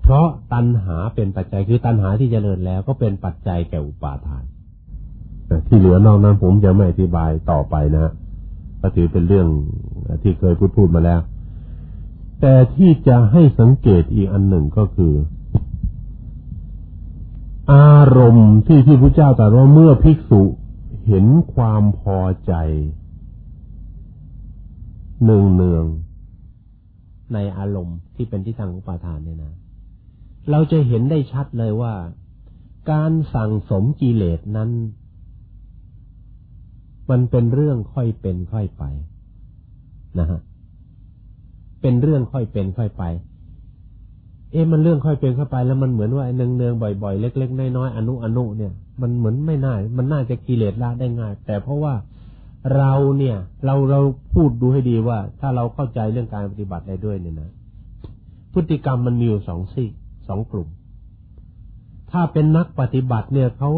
เพราะตัณหาเป็นปัจจัยคือตัณหาที่เจริญแล้วก็เป็นปัจจัยแก่อุปาทานที่เหลือนอกนั้นผมจะไม่อธิบายต่อไปนะก็ถือเป็นเรื่องที่เคยพูดพูดมาแล้ว แต่ที่จะให้สังเกตอีกอันหนึ่งก็คือ อารมณ์ที่ที่พระเจ้าตรัสว่าเมื่อภิกษุเห็นความพอใจเนืองเนืองในอารมณ์ที่เป็นที่ทางอุปาทานเนี่ยนะ เราจะเห็นได้ชัดเลยว่า การสั่งสมกิเลสนั้น มันเป็นเรื่องค่อยเป็นค่อยไปนะฮะเป็นเรื่องค่อยเป็นค่อยไป เอ๊ะมันเรื่องค่อยเป็นค่อยไปแล้วมันเหมือนว่าเนืองเนืองบ่อยๆ เล็กๆน้อยๆอนุอนุเนี่ย มันเหมือนไม่น่ามันน่าจะกิเลสละได้ง่าย แต่เพราะว่าเราเนี่ย เราเราพูดดูให้ดีว่า ถ้าเราเข้าใจเรื่องการปฏิบัติได้ด้วยเนี่ยนะพฤติกรรมมันมีอยู่สองซีสองกลุ่ม ถ้าเป็นนักปฏิบัติเนี่ยเขา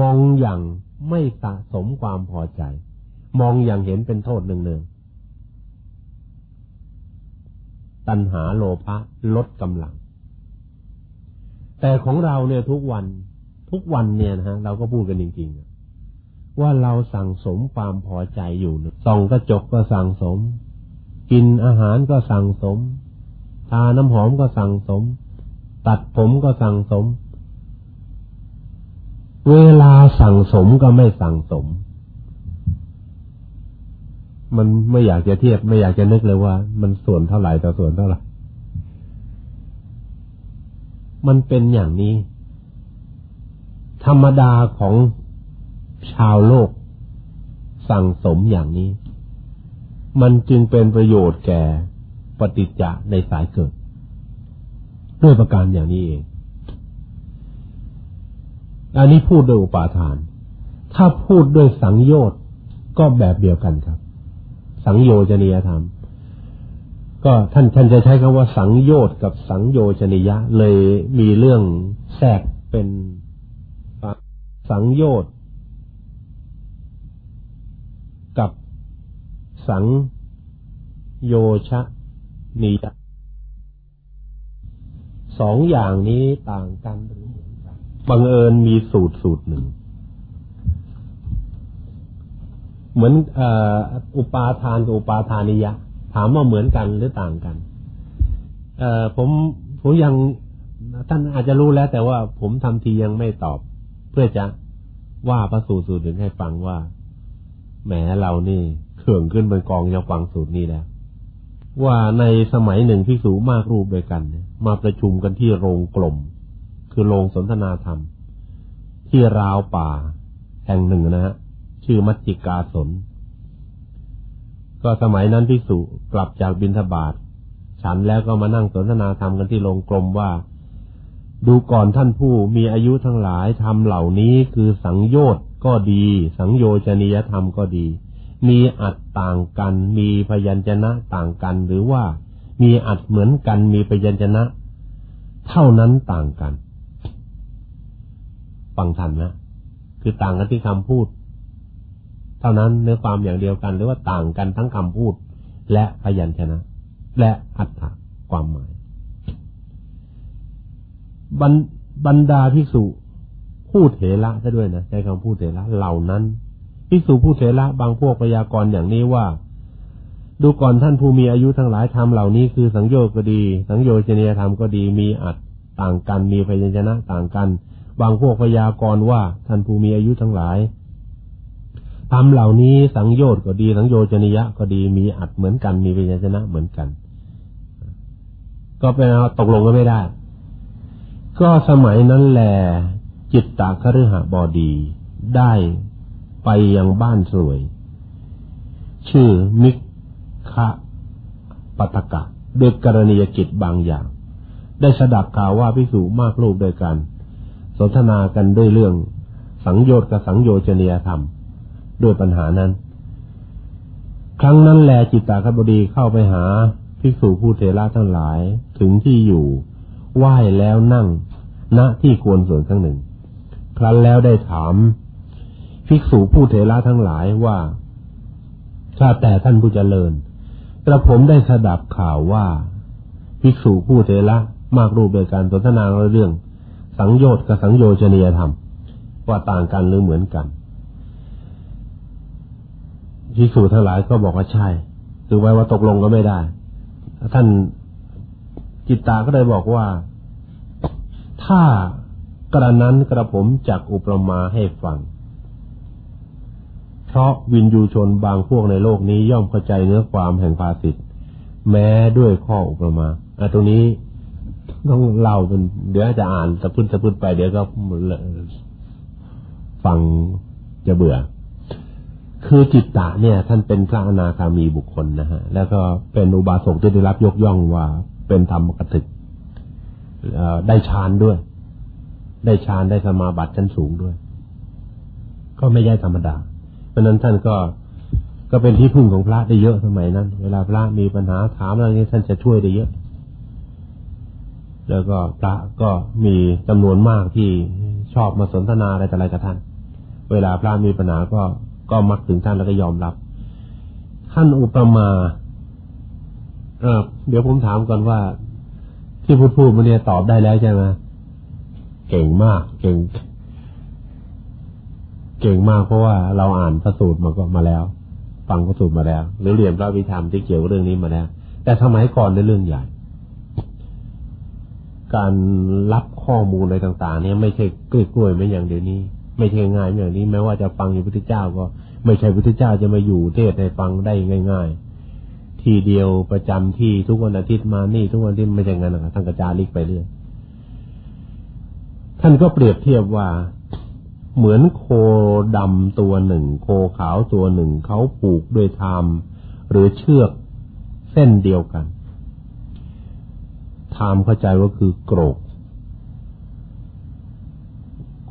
มองอย่างไม่สะสมความพอใจ มองอย่างเห็นเป็นโทษหนึ่งหนึ่ง ตัณหาโลภะลดกำลัง แต่ของเราเนี่ยทุกวันทุกวันเนี่ยนะฮะเราก็พูดกันจริงๆ ว่าเราสั่งสมความพอใจอยู่ส่องกระจกก็สั่งสม กินอาหารก็สั่งสม ทาน้ำหอมก็สั่งสม ตัดผมก็สั่งสม เวลาสั่งสมก็ไม่สั่งสม มันไม่อยากจะเทียบ ไม่อยากจะนึกเลยว่า มันส่วนเท่าไหร่ต่อส่วนเท่าไหร่ มันเป็นอย่างนี้ ธรรมดาของชาวโลก สั่งสมอย่างนี้ มันจึงเป็นประโยชน์แก่ปฏิจจะในสายเกิด ด้วยประการอย่างนี้เอง อันนี้พูดโดยอุปาทาน ถ้าพูดด้วยสังโยชน์ก็แบบเดียวกันครับ สังโยชนียธรรม ก็ท่านท่านจะใช้คำว่าสังโยชน์กับสังโยชนิยะ เลยมีเรื่องแทรกเป็นสังโยชน์กับสังโยชะนียสองอย่างนี้ต่างกันหรือเหมือนกันบังเอิญมีสูตรสูตรหนึ่ง เหมือนอุปาทานกับอุปาทานิยะ ถามว่าเหมือนกันหรือต่างกันผมผมยังท่านอาจจะรู้แล้ว แต่ว่าผมทำทียังไม่ตอบ เพื่อจะว่าพระสูตรสูตรหนึ่งให้ฟังว่าแหมเรานี่เขื่องขึ้นเป็นกองยังฟังสูตรนี้แล้วว่าในสมัยหนึ่งพิสูมากรูปด้วยกันเนี่ยมาประชุมกันที่โรงกลม คือโรงสนทนาธรรม ที่ราวป่าแห่งหนึ่งนะฮะ ชื่อมัจจิกาสน ก็สมัยนั้นพิสูกลับจากบินทบาทฉันแล้วก็มานั่งสนทนาธรรมกันที่โรงกลมว่า ดูก่อนท่านผู้มีอายุทั้งหลายทำเหล่านี้คือสังโยชน์ก็ดี สังโยชนียธรรมก็ดี มีอัดต่างกัน มีพยัญชนะต่างกัน หรือว่ามีอัดเหมือนกันมีพยัญชนะ เท่านั้นต่างกัน ฟังทันนะ คือต่างกันที่คำพูด เท่านั้นเนื้อความอย่างเดียวกัน หรือว่าต่างกันทั้งคำพูด และพยัญชนะ และอัตถะความหมายบรรดาภิกษุผู้เถระซะด้วยนะใช้คำพูดเถระเหล่านั้นภิกษุผู้เถระบางพวกพยากรณ์อย่างนี้ว่า ดูก่อนท่านผู้มีอายุทั้งหลายทำเหล่านี้คือสังโยชน์ก็ดี สังโยชนียธรรมก็ดีมีอัดต่างกันมีพยัญชนะต่างกัน บางพวกพยากรณ์ว่าท่านผู้มีอายุทั้งหลาย ทำเหล่านี้สังโยชน์ก็ดีสังโยชนิยะก็ดีมีอัดเหมือนกันมีพยัญชนะเหมือนกัน ก็เป็นตกลงกันไม่ได้ ก็สมัยนั้นแหลจิตตาคฤหบดีได้ไปยังบ้านสวย ชื่อมิกคคะปัตกะด้วยกรณียกิจบางอย่าง ได้สดับข่าวว่าพิสูมากรูปโดยกัน สนทนากันด้วยเรื่องสังโยชน์กับสังโยชนียธรรม ด้วยปัญหานั้น ครั้งนั้นแลจิตตาคบดีเข้าไปหาภิกษุผู้เทระทั้งหลายถึงที่อยู่ไหว้แล้วนั่งณที่ควรส่วนข้างหนึ่ง ครั้นแล้วได้ถามภิกษุผู้เทระทั้งหลายว่าข้าแต่ท่านผู้เจริญ กระผมได้สดับข่าวว่าภิกษุผู้เทระมากรูปโดยการสนทนาเรื่อง สังโยชน์กับสังโยชนียธรรม ว่าต่างกันหรือเหมือนกัน ภิกษุทั้งหลายก็บอกว่าใช่ คือไว้ว่าตกลงก็ไม่ได้ ท่านจิตตาก็เลยบอกว่า ถ้ากระนั้นกระผมจักอุปมาให้ฟัง เพราะวินยูชนบางพวกในโลกนี้ย่อมเข้าใจเนื้อความแห่งภาสิทธ์แม้ด้วยข้ออุปมาอะตรงนี้ต้องเล่าเป็นเดี๋ยวจะอ่านสะพื้นสะพื้นไปเดี๋ยวก็ฟังจะเบื่อ คือจิตตะเนี่ย ท่านเป็นพระอนาคามีบุคคลนะฮะ แล้วก็เป็นอุบาสกที่ได้รับยกย่องว่าเป็นธรรมกถึกได้ฌานด้วย ได้ฌานได้สมาบัติชั้นสูงด้วย ก็ไม่ใช่ธรรมดา เพราะนั้นท่านก็ก็เป็นที่พึ่งของพระได้เยอะสมัยนั้น เวลาพระมีปัญหาถามอะไรนี้ท่านจะช่วยได้เยอะ แล้วก็พระก็มีจำนวนมากที่ชอบมาสนทนาอะไรแต่อะไรกับท่าน เวลาพระมีปัญหาก็ ก็มักถึงท่านแล้วก็ยอมรับ ท่านอุปมาเออเดี๋ยวผมถามก่อนว่า ที่พูดพูดมาเนี่ยตอบได้แล้วใช่ไหมเก่งมาก เก่ง เก่งมากเพราะว่าเราอ่านพระสูตรมาก็มาแล้ว ฟังพระสูตรมาแล้ว หรือเรียนพระวิธรรมที่เกี่ยวกับเรื่องนี้มาแล้ว แต่สมัยก่อนในเรื่องใหญ่ การรับข้อมูลอะไรต่าง ๆ เนี่ยไม่ใช่กล้วยกล้วยไม่อย่างเดี๋ยวนี้ ไม่ใช่ง่ายอย่างนี้แม้ว่าจะฟังอยู่พุทธเจ้าก็ ไม่ใช่พุทธเจ้าจะมาอยู่เทศให้ฟังได้ง่าย ๆ ทีเดียวประจำที่ทุกวันอาทิตย์มานี่ ทุกวันที่ไม่ใช่งั้นนะท่านกระจาลิกไปเรื่อยท่านก็เปรียบเทียบว่าเหมือนโคดำตัวหนึ่ง โคขาวตัวหนึ่งเขาผูกด้วยทามหรือเชือกเส้นเดียวกันทามเข้าใจว่าคือโกรก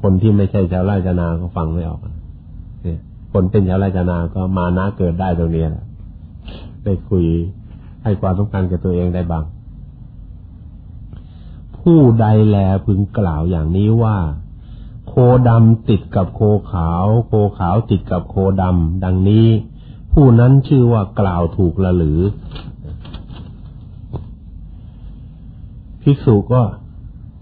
คนที่ไม่ใช่ชาวไร่ชนาก็ฟังไม่ออกเนี่ยคนเป็นชาวไร่ชนาก็มานะเกิดได้ตรงนี้แหละได้คุยให้ความต้องการกับตัวเองได้บ้าง ผู้ใดแลพึงกล่าวอย่างนี้ว่า โคดำติดกับโคขาว โคขาวติดกับโคดำดังนี้ ผู้นั้นชื่อว่ากล่าวถูกละหรือภิกษุก็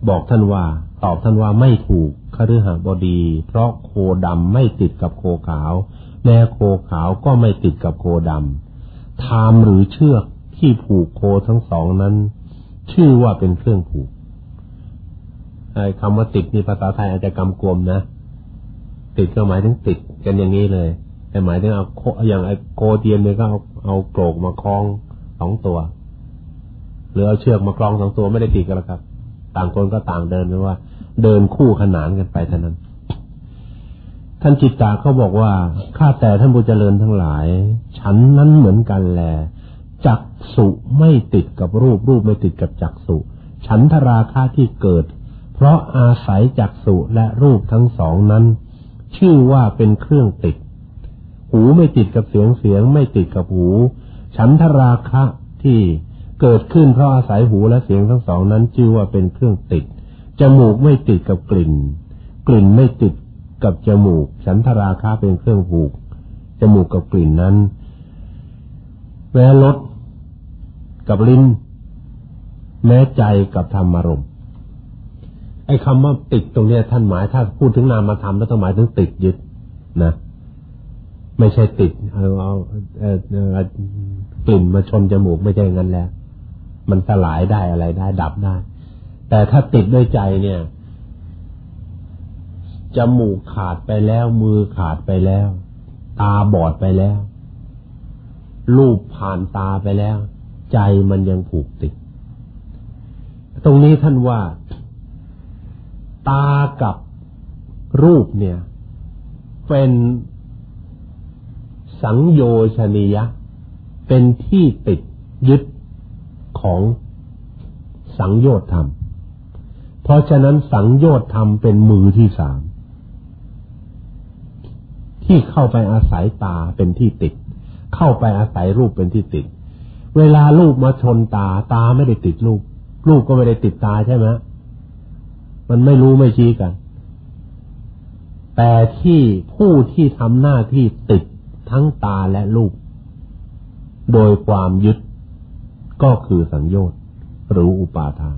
บอกท่านว่า ตอบท่านว่าไม่ถูก คฤหบดี เพราะโคดำไม่ติดกับโคขาวแม้โคขาวก็ไม่ติดกับโคดำทามหรือเชือกที่ผูกโคทั้งสองนั้น ชื่อว่าเป็นเครื่องผูกคำว่าติดนี่ภาษาไทยอาจจะกำกวมนะ ติดก็หมายถึงติดกันอย่างนี้เลยแต่หมายถึงเอาอย่างไอโคเทียนเนี่ยก็เอาเอาโกรกมาคล้องสองตัว หรือเอาเชือกมาคล้องสองตัวไม่ได้ติดกันแล้วครับ ต่างคนก็ต่างเดินเพราะว่า เดินคู่ขนานกันไปเท่านั้น ท่านจิตตาเขาบอกว่าข้าแต่ท่านบุญเจริญทั้งหลาย ฉันนั้นเหมือนกันแลจักสุไม่ติดกับรูปรูปไม่ติดกับจักสุฉันทราคาที่เกิด เพราะอาศัยจักสุและรูปทั้งสองนั้น ชื่อว่าเป็นเครื่องติด หูไม่ติดกับเสียงเสียงไม่ติดกับหู ฉันทราคะที่เกิดขึ้นเพราะอาศัยหูและเสียงทั้งสองนั้น ชื่อว่าเป็นเครื่องติด จมูกไม่ติดกับกลิ่น กลิ่นไม่ติดกับจมูก ฉันทราคะเป็นเครื่องผูก จมูกกับกลิ่นนั้นแม้รสกับลิ้น แม้ใจกับธรรมารมณ์ไอ้คำว่าติดตรงเนี้ยท่านหมายถ้าพูดถึงนามธรรมแล้วต้องหมายถึงติดยึดนะไม่ใช่ติดเอาเอากลิ่นมาชนจมูกไม่ใช่งั้นแล้ว มันสลายได้อะไรได้ ดับได้ แต่ถ้าติดด้วยใจเนี่ยจมูกขาดไปแล้ว มือขาดไปแล้ว ตาบอดไปแล้ว รูปผ่านตาไปแล้ว ใจมันยังผูกติด ตรงนี้ท่านว่า ตากับรูปเนี่ย เป็นสังโยชนียะ เป็นที่ติดยึดของสังโยชน์ธรรม เพราะฉะนั้นสังโยชน์ธรรมเป็นมือที่สามที่เข้าไปอาศัยตาเป็นที่ติด เข้าไปอาศัยรูปเป็นที่ติด เวลารูปมาชนตา ตาไม่ได้ติดรูป รูปก็ไม่ได้ติดตาใช่ไหมมันไม่รู้ไม่ชี้กัน แต่ที่ผู้ที่ทำหน้าที่ติดทั้งตาและรูป โดยความยึดก็คือสังโยชน์หรืออุปาทาน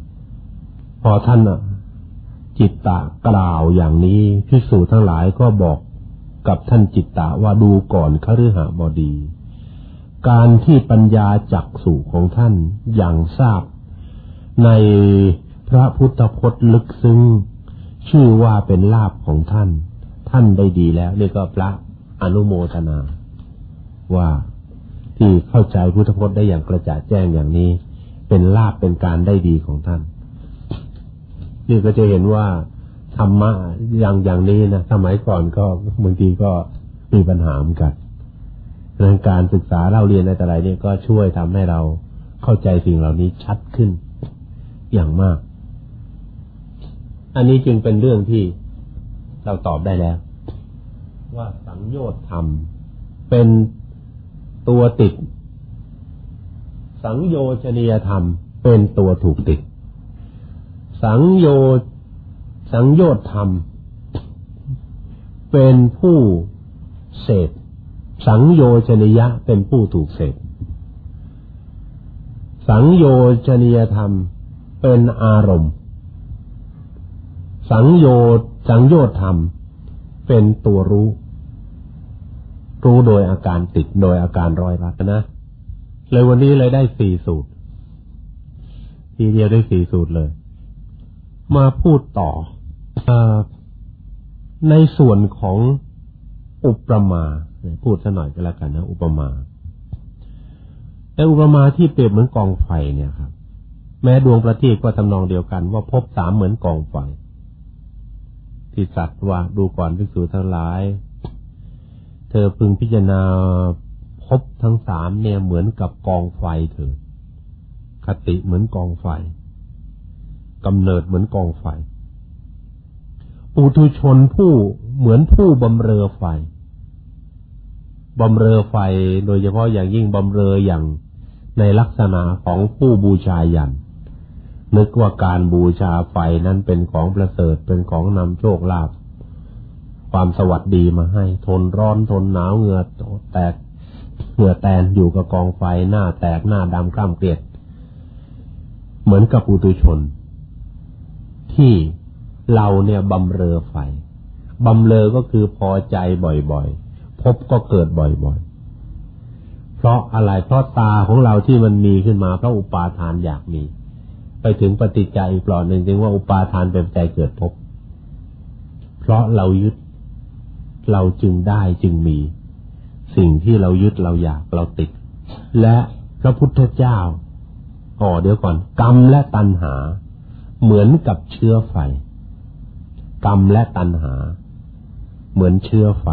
พอท่านจิตตะกล่าวอย่างนี้พิสูจทั้งหลายก็บอกกับท่านจิตตะว่าดูก่อนคฤหบดี การที่ปัญญาจักสู่ของท่านอย่างทราบ ในพระพุทธพจน์ลึกซึ้งชื่อว่าเป็นลาภของท่าน ท่านได้ดีแล้วนี่ก็พระอนุโมทนา ว่าที่เข้าใจพุทธพจน์ได้อย่างกระจ่างแจ้งอย่างนี้ เป็นลาภเป็นการได้ดีของท่าน นี่ก็จะเห็นว่าธรรมะอย่างอย่างนี้นะสมัยก่อนก็บางทีก็มีปัญหาเหมือนกันดังการศึกษาเล่าเรียนในแต่ละนี่ก็ช่วยทำให้เราเข้าใจสิ่งเหล่านี้ชัดขึ้นอย่างมาก อันนี้จึงเป็นเรื่องที่เราตอบได้แล้ว ว่าสังโยชน์ธรรม เป็นตัวติด สังโยชนียธรรม เป็นตัวถูกติด สังโยสังโยชธรรม เป็นผู้เสพสังโยชนิยะเป็นผู้ถูกเสพสังโยชนิยธรรมเป็นอารมณ์ สังโยสังโยธรรม เป็นตัวรู้ รู้โดยอาการติดโดยอาการรอยรัดนะเลยวันนี้เลยได้สี่สูตร ทีเดียวได้สี่สูตรเลย มาพูดต่อในส่วนของอุปมาพูดสัหน่อยก็แล้วกันนะ อุปมาแต่อุปมาที่เปรียบเหมือนกองไฟเนี่ยครับ แม้ดวงประทีปก็ทำนองเดียวกัน ว่าพบสามเหมือนกองไฟที่สัตว์ว่าดูก่อนภิกษุทั้งหลาย เธอพึงพิจารณาพบทั้งสามเนี่ยเหมือนกับกองไฟเถิดคติเหมือนกองไฟ กำเนิดเหมือนกองไฟ ปุถุชนผู้เหมือนผู้บำเรอไฟบำเรอไฟโดยเฉพาะอย่างยิ่งบำเรออย่างในลักษณะของผู้บูชายัน นึกว่าการบูชาไฟนั้นเป็นของประเสริฐเป็นของนำโชคลาภความสวัสดีมาให้ ทนร้อนทนหนาวเหงื่อแตกเหงื่อแตนอยู่กับกองไฟหน้าแตกหน้าดำกล้ามเกลียด เหมือนกับปุถุชน ที่เราเนี่ยบำเรอไฟบำเรอก็คือพอใจบ่อยๆ พบก็เกิดบ่อยๆ เพราะอะไรเพราะตาของเราที่มันมีขึ้นมาเพราะอุปาทานอยากมี ไปถึงปฏิจจัยอีกปลอดหนึ่งจึงว่าอุปาทานเป็นใจเกิดพบ เพราะเรายึดเราจึงได้จึงมี สิ่งที่เรายึดเราอยากเราติด และพระพุทธเจ้าอ๋อเดี๋ยวก่อน กรรมและตัณหา เหมือนกับเชื้อไฟ กรรมและตัณหา เหมือนเชื้อไฟ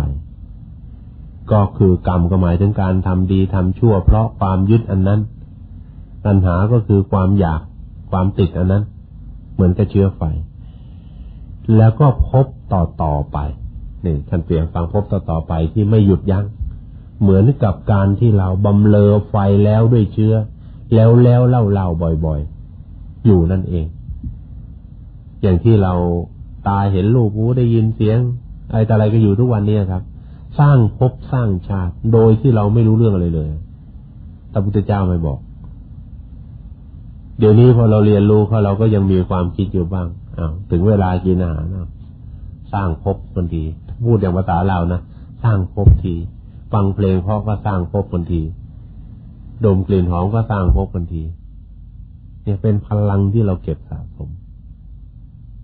ก็คือกรรมก็หมายถึงการทำดีทำชั่ว เพราะความยึดอันนั้น ตัณหาก็คือความอยากความติดอันนั้น เหมือนกับเชื้อไฟ แล้วก็พบต่อต่อไปนี่ท่านเปลี่ยนฟังพบต่อต่อไปที่ไม่หยุดยัง้งเหมือนกับการที่เราบำเลอไฟแล้วด้วยเชื้อ แล้วแล้วเล่าเล่าบ่อยๆ อยู่นั่นเอง อย่างที่เราตาเห็นรูปหูได้ยินเสียง อะไรแต่อะไรก็อยู่ทุกวันนี้ครับ สร้างภพสร้างชาติ โดยที่เราไม่รู้เรื่องอะไรเลยพระพุทธเจ้าไม่บอก เดี๋ยวนี้พอเราเรียนรู้เขาเราก็ยังมีความคิดอยู่บ้างอ้าวถึงเวลากินอาหารสร้างภพคนทีพูดอย่างภาษาเรานะสร้างภพที ฟังเพลงเพราะก็สร้างภพคนทีดมกลิ่นหอมก็สร้างภพคนทีเนี่ยเป็นพลังที่เราเก็บสะสม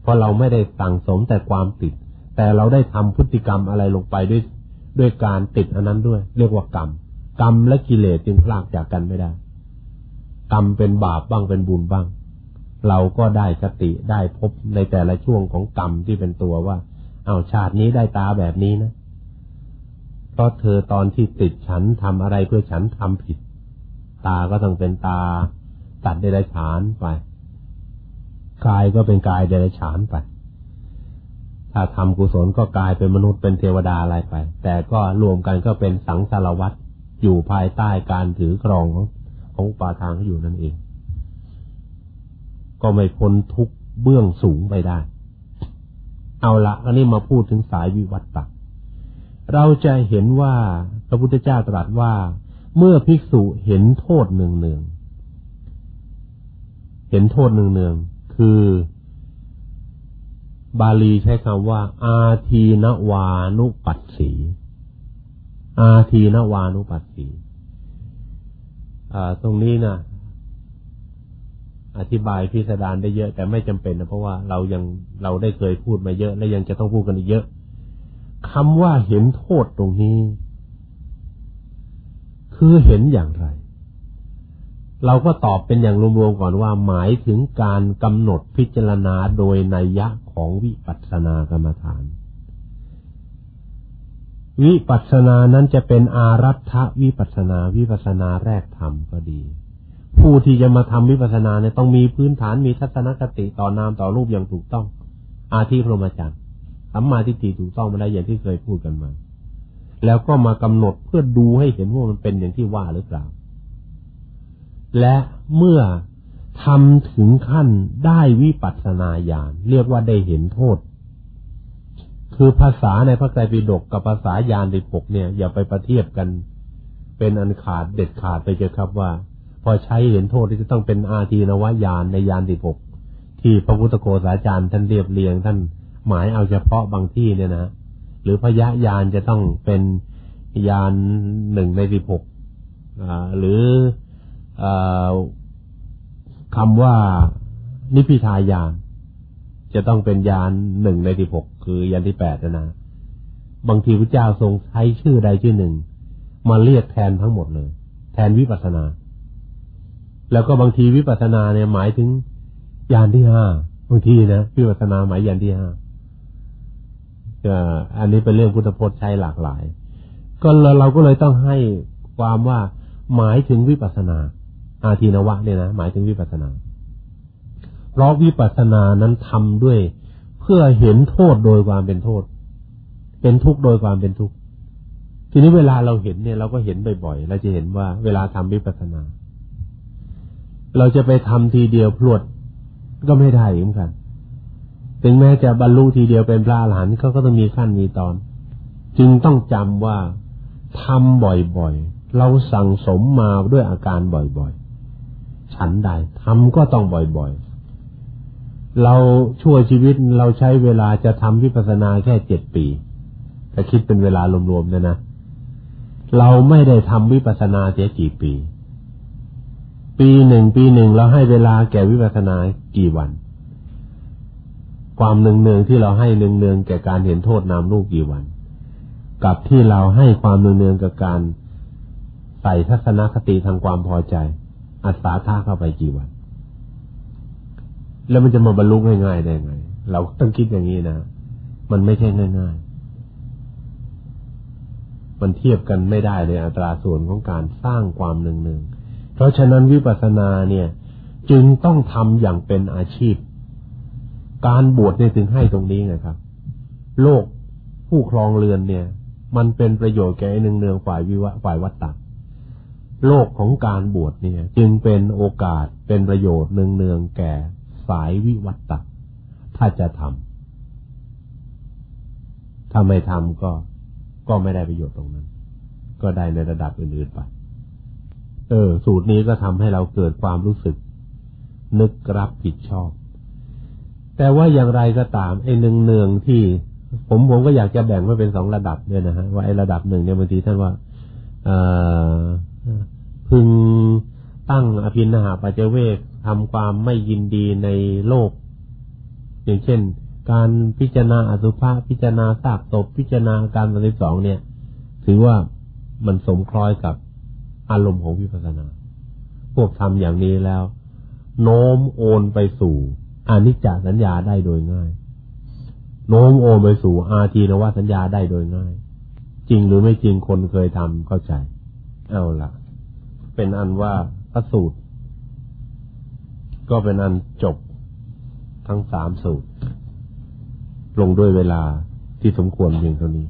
ราะเราไม่ได้สั่งสมแต่ความติด แต่เราได้ทำพฤติกรรมอะไรลงไปด้วย ด้วยการติดอันนั้นด้วย เรียกว่ากรรม กรรมและกิเลสจึงพลากจากกันไม่ได้ กรรมเป็นบาปบ้างเป็นบุญบ้าง เราก็ได้สติได้พบในแต่ละช่วงของกรรมที่เป็นตัวว่าเอาชาตินี้ได้ตาแบบนี้นะเพราะเธอตอนที่ติดฉันทำอะไรเพื่อฉันทำผิด ตาก็ต้องเป็นตาตัดเดรัจฉานไป กายก็เป็นกายเดรัจฉานไป ถ้าทำกุศลก็กลายเป็นมนุษย์เป็นเทวดาอะไรไป แต่ก็รวมกันก็เป็นสังสารวัตรอยู่ภายใต้การถือครองของของปาทางอยู่นั่นเอง ก็ไม่พ้นทุกเบื้องสูงไปได้ เอาละอันนี้มาพูดถึงสายวิวัตตะเราจะเห็นว่าพระพุทธเจ้าตรัสว่า เมื่อภิกษุเห็นโทษหนึ่งหนึ่งเห็นโทษหนึ่งหนึ่ง คือ บาลีใช้คำว่า อาทีนวานุปัสสี อาทีนวานุปัสสีตรงนี้นะอธิบายพิสดารได้เยอะ แต่ไม่จำเป็นนะเพราะว่าเรายังเราได้เคยพูดมาเยอะ และยังจะต้องพูดกันอีกเยอะคำว่าเห็นโทษตรงนี้ คือเห็นอย่างไร เราก็ตอบเป็นอย่างรวมๆก่อนว่า หมายถึงการกำหนดพิจารณาโดยนัยยะของวิปัสสนากรรมฐาน วิปัสสนานั้นจะเป็นอารัฐวิปัสสนาวิปัสสนาแรกธรรมก็ดี ผู้ที่จะมาทำวิปัสสนาเนี่ยต้องมีพื้นฐานมีทัศนคติต่อนามต่อรูปอย่างถูกต้อง อาทิพรหมจรรย์สัมมาทิฏฐิถูกต้องมาได้อย่างที่เคยพูดกันมา แล้วก็มากำหนดเพื่อดูให้เห็นว่ามันเป็นอย่างที่ว่าหรือเปล่า และเมื่อทำถึงขั้นได้วิปัสสนาญาณเรียกว่าได้เห็นโทษ คือภาษาในพระไตรปิฎกกับภาษาญาณดิปกเนี่ย อย่าไปประเทียบกัน เป็นอันขาดเด็ดขาดไปเจอครับว่า พอใช้เห็นโทษที่จะต้องเป็นอาทีนวายานในยานดิปกที่พระพุทธโกษาจารย์ท่านเรียบเรียงท่านหมายเอาเฉพาะบางที่เนี่ยนะหรือพยะยานจะต้องเป็นยานหนึ่งในสิบหกหรือ คำว่านิพิทายานจะต้องเป็นยานหนึ่งในสิบหกคือยานที่แปดนะบางทีพระเจ้าทรงใช้ชื่อใดชื่อหนึ่ง มาเรียกแทนทั้งหมดเลย แทนวิปัสนา แล้วก็บางทีวิปัสนาเนี่ยหมายถึงยานที่ห้าบางทีนะวิปัสนาหมายยานที่ห้าอันนี้เป็นเรื่องพุทธพจน์ใช้หลากหลาย ก็เราก็เลยต้องให้ความว่าหมายถึงวิปัสนา อาทีนวะเนี่ยนะหมายถึงวิปัสนาเพราะวิปัสนานั้นทำด้วย เพื่อเห็นโทษโดยความเป็นโทษ เป็นทุกข์โดยความเป็นทุกข์ทีนี้เวลาเราเห็นเนี่ยเราก็เห็นบ่อยๆเราจะเห็นว่าเวลาทำวิปัสนา เราจะไปทำทีเดียวพลวดก็ไม่ได้เหมือนกัน ถึงแม้จะบรรลุทีเดียวเป็นพระอรหันต์เขาก็ต้องมีขั้นมีตอน จึงต้องจำว่าทำบ่อยๆ เราสั่งสมมาด้วยอาการบ่อยๆ ฉันใดทำก็ต้องบ่อยๆ เราชั่วชีวิตเราใช้เวลาจะทำวิปัสสนาแค่เจ็ดปีถ้าคิดเป็นเวลารวมๆนะนะ เราไม่ได้ทำวิปัสสนาเสียกี่ปี ปีหนึ่งปีหนึ่งเราให้เวลาแก่วิปัสสนากี่วัน ความเนืองเนืองที่เราให้เนืองเนืองแก่การเห็นโทษนามลูกกี่วัน กับที่เราให้ความเนืองเนืองกับการใส่ทัศนคติทางความพอใจ อัศาท่าเข้าไปกี่วัน แล้วมันจะมาบรรลุง่ายๆได้ไง เราต้องคิดอย่างนี้นะ มันไม่ใช่ง่ายๆ มันเทียบกันไม่ได้เลยอัตราส่วนของการสร้างความเนืองเนืองเพราะฉะนั้นวิปัสสนาเนี่ย จึงต้องทำอย่างเป็นอาชีพ การบวชเนี่ยถึงให้ตรงนี้ไงครับ โลกผู้ครองเรือนเนี่ย มันเป็นประโยชน์แก่หนึ่งเนืองฝ่ายวิวะฝ่ายวัตตะ โลกของการบวชเนี่ย จึงเป็นโอกาสเป็นประโยชน์หนึ่งเนืองแก่สายวิวัตตะถ้าจะทำถ้าไม่ทำก็ก็ไม่ได้ประโยชน์ตรงนั้น ก็ได้ในระดับอื่นๆไป เออ สูตรนี้ก็ทำให้เราเกิดความรู้สึก นึกรับผิดชอบ แต่ว่าอย่างไรก็ตามไอ้หนึ่งเนืองที่ ผมผมก็อยากจะแบ่งไว้เป็นสองระดับเนี่ยนะฮะว่าไอ้ระดับหนึ่งเนี่ยบางทีท่านว่า เอ พึงตั้งอภินหาปัจเจเวกทำความไม่ยินดีในโลก อย่างเช่น การพิจารณาอสุภะพิจารณาซากศพพิจารณาการสสิบสองเนี่ย ถือว่ามันสมคล้อยกับอารมณ์ของวิปัสสนา พวกทำอย่างนี้แล้ว โน้มโอนไปสู่อนิจจสัญญาได้โดยง่าย โน้มโอมไปสู่อาทีนวสัญญาได้โดยง่าย จริงหรือไม่จริงคนเคยทำเข้าใจ เอาละ เป็นอันว่าระสูตร ก็เป็นอันจบทั้งสามสูตร ลงด้วยเวลาที่สมควรเพียงเท่านี้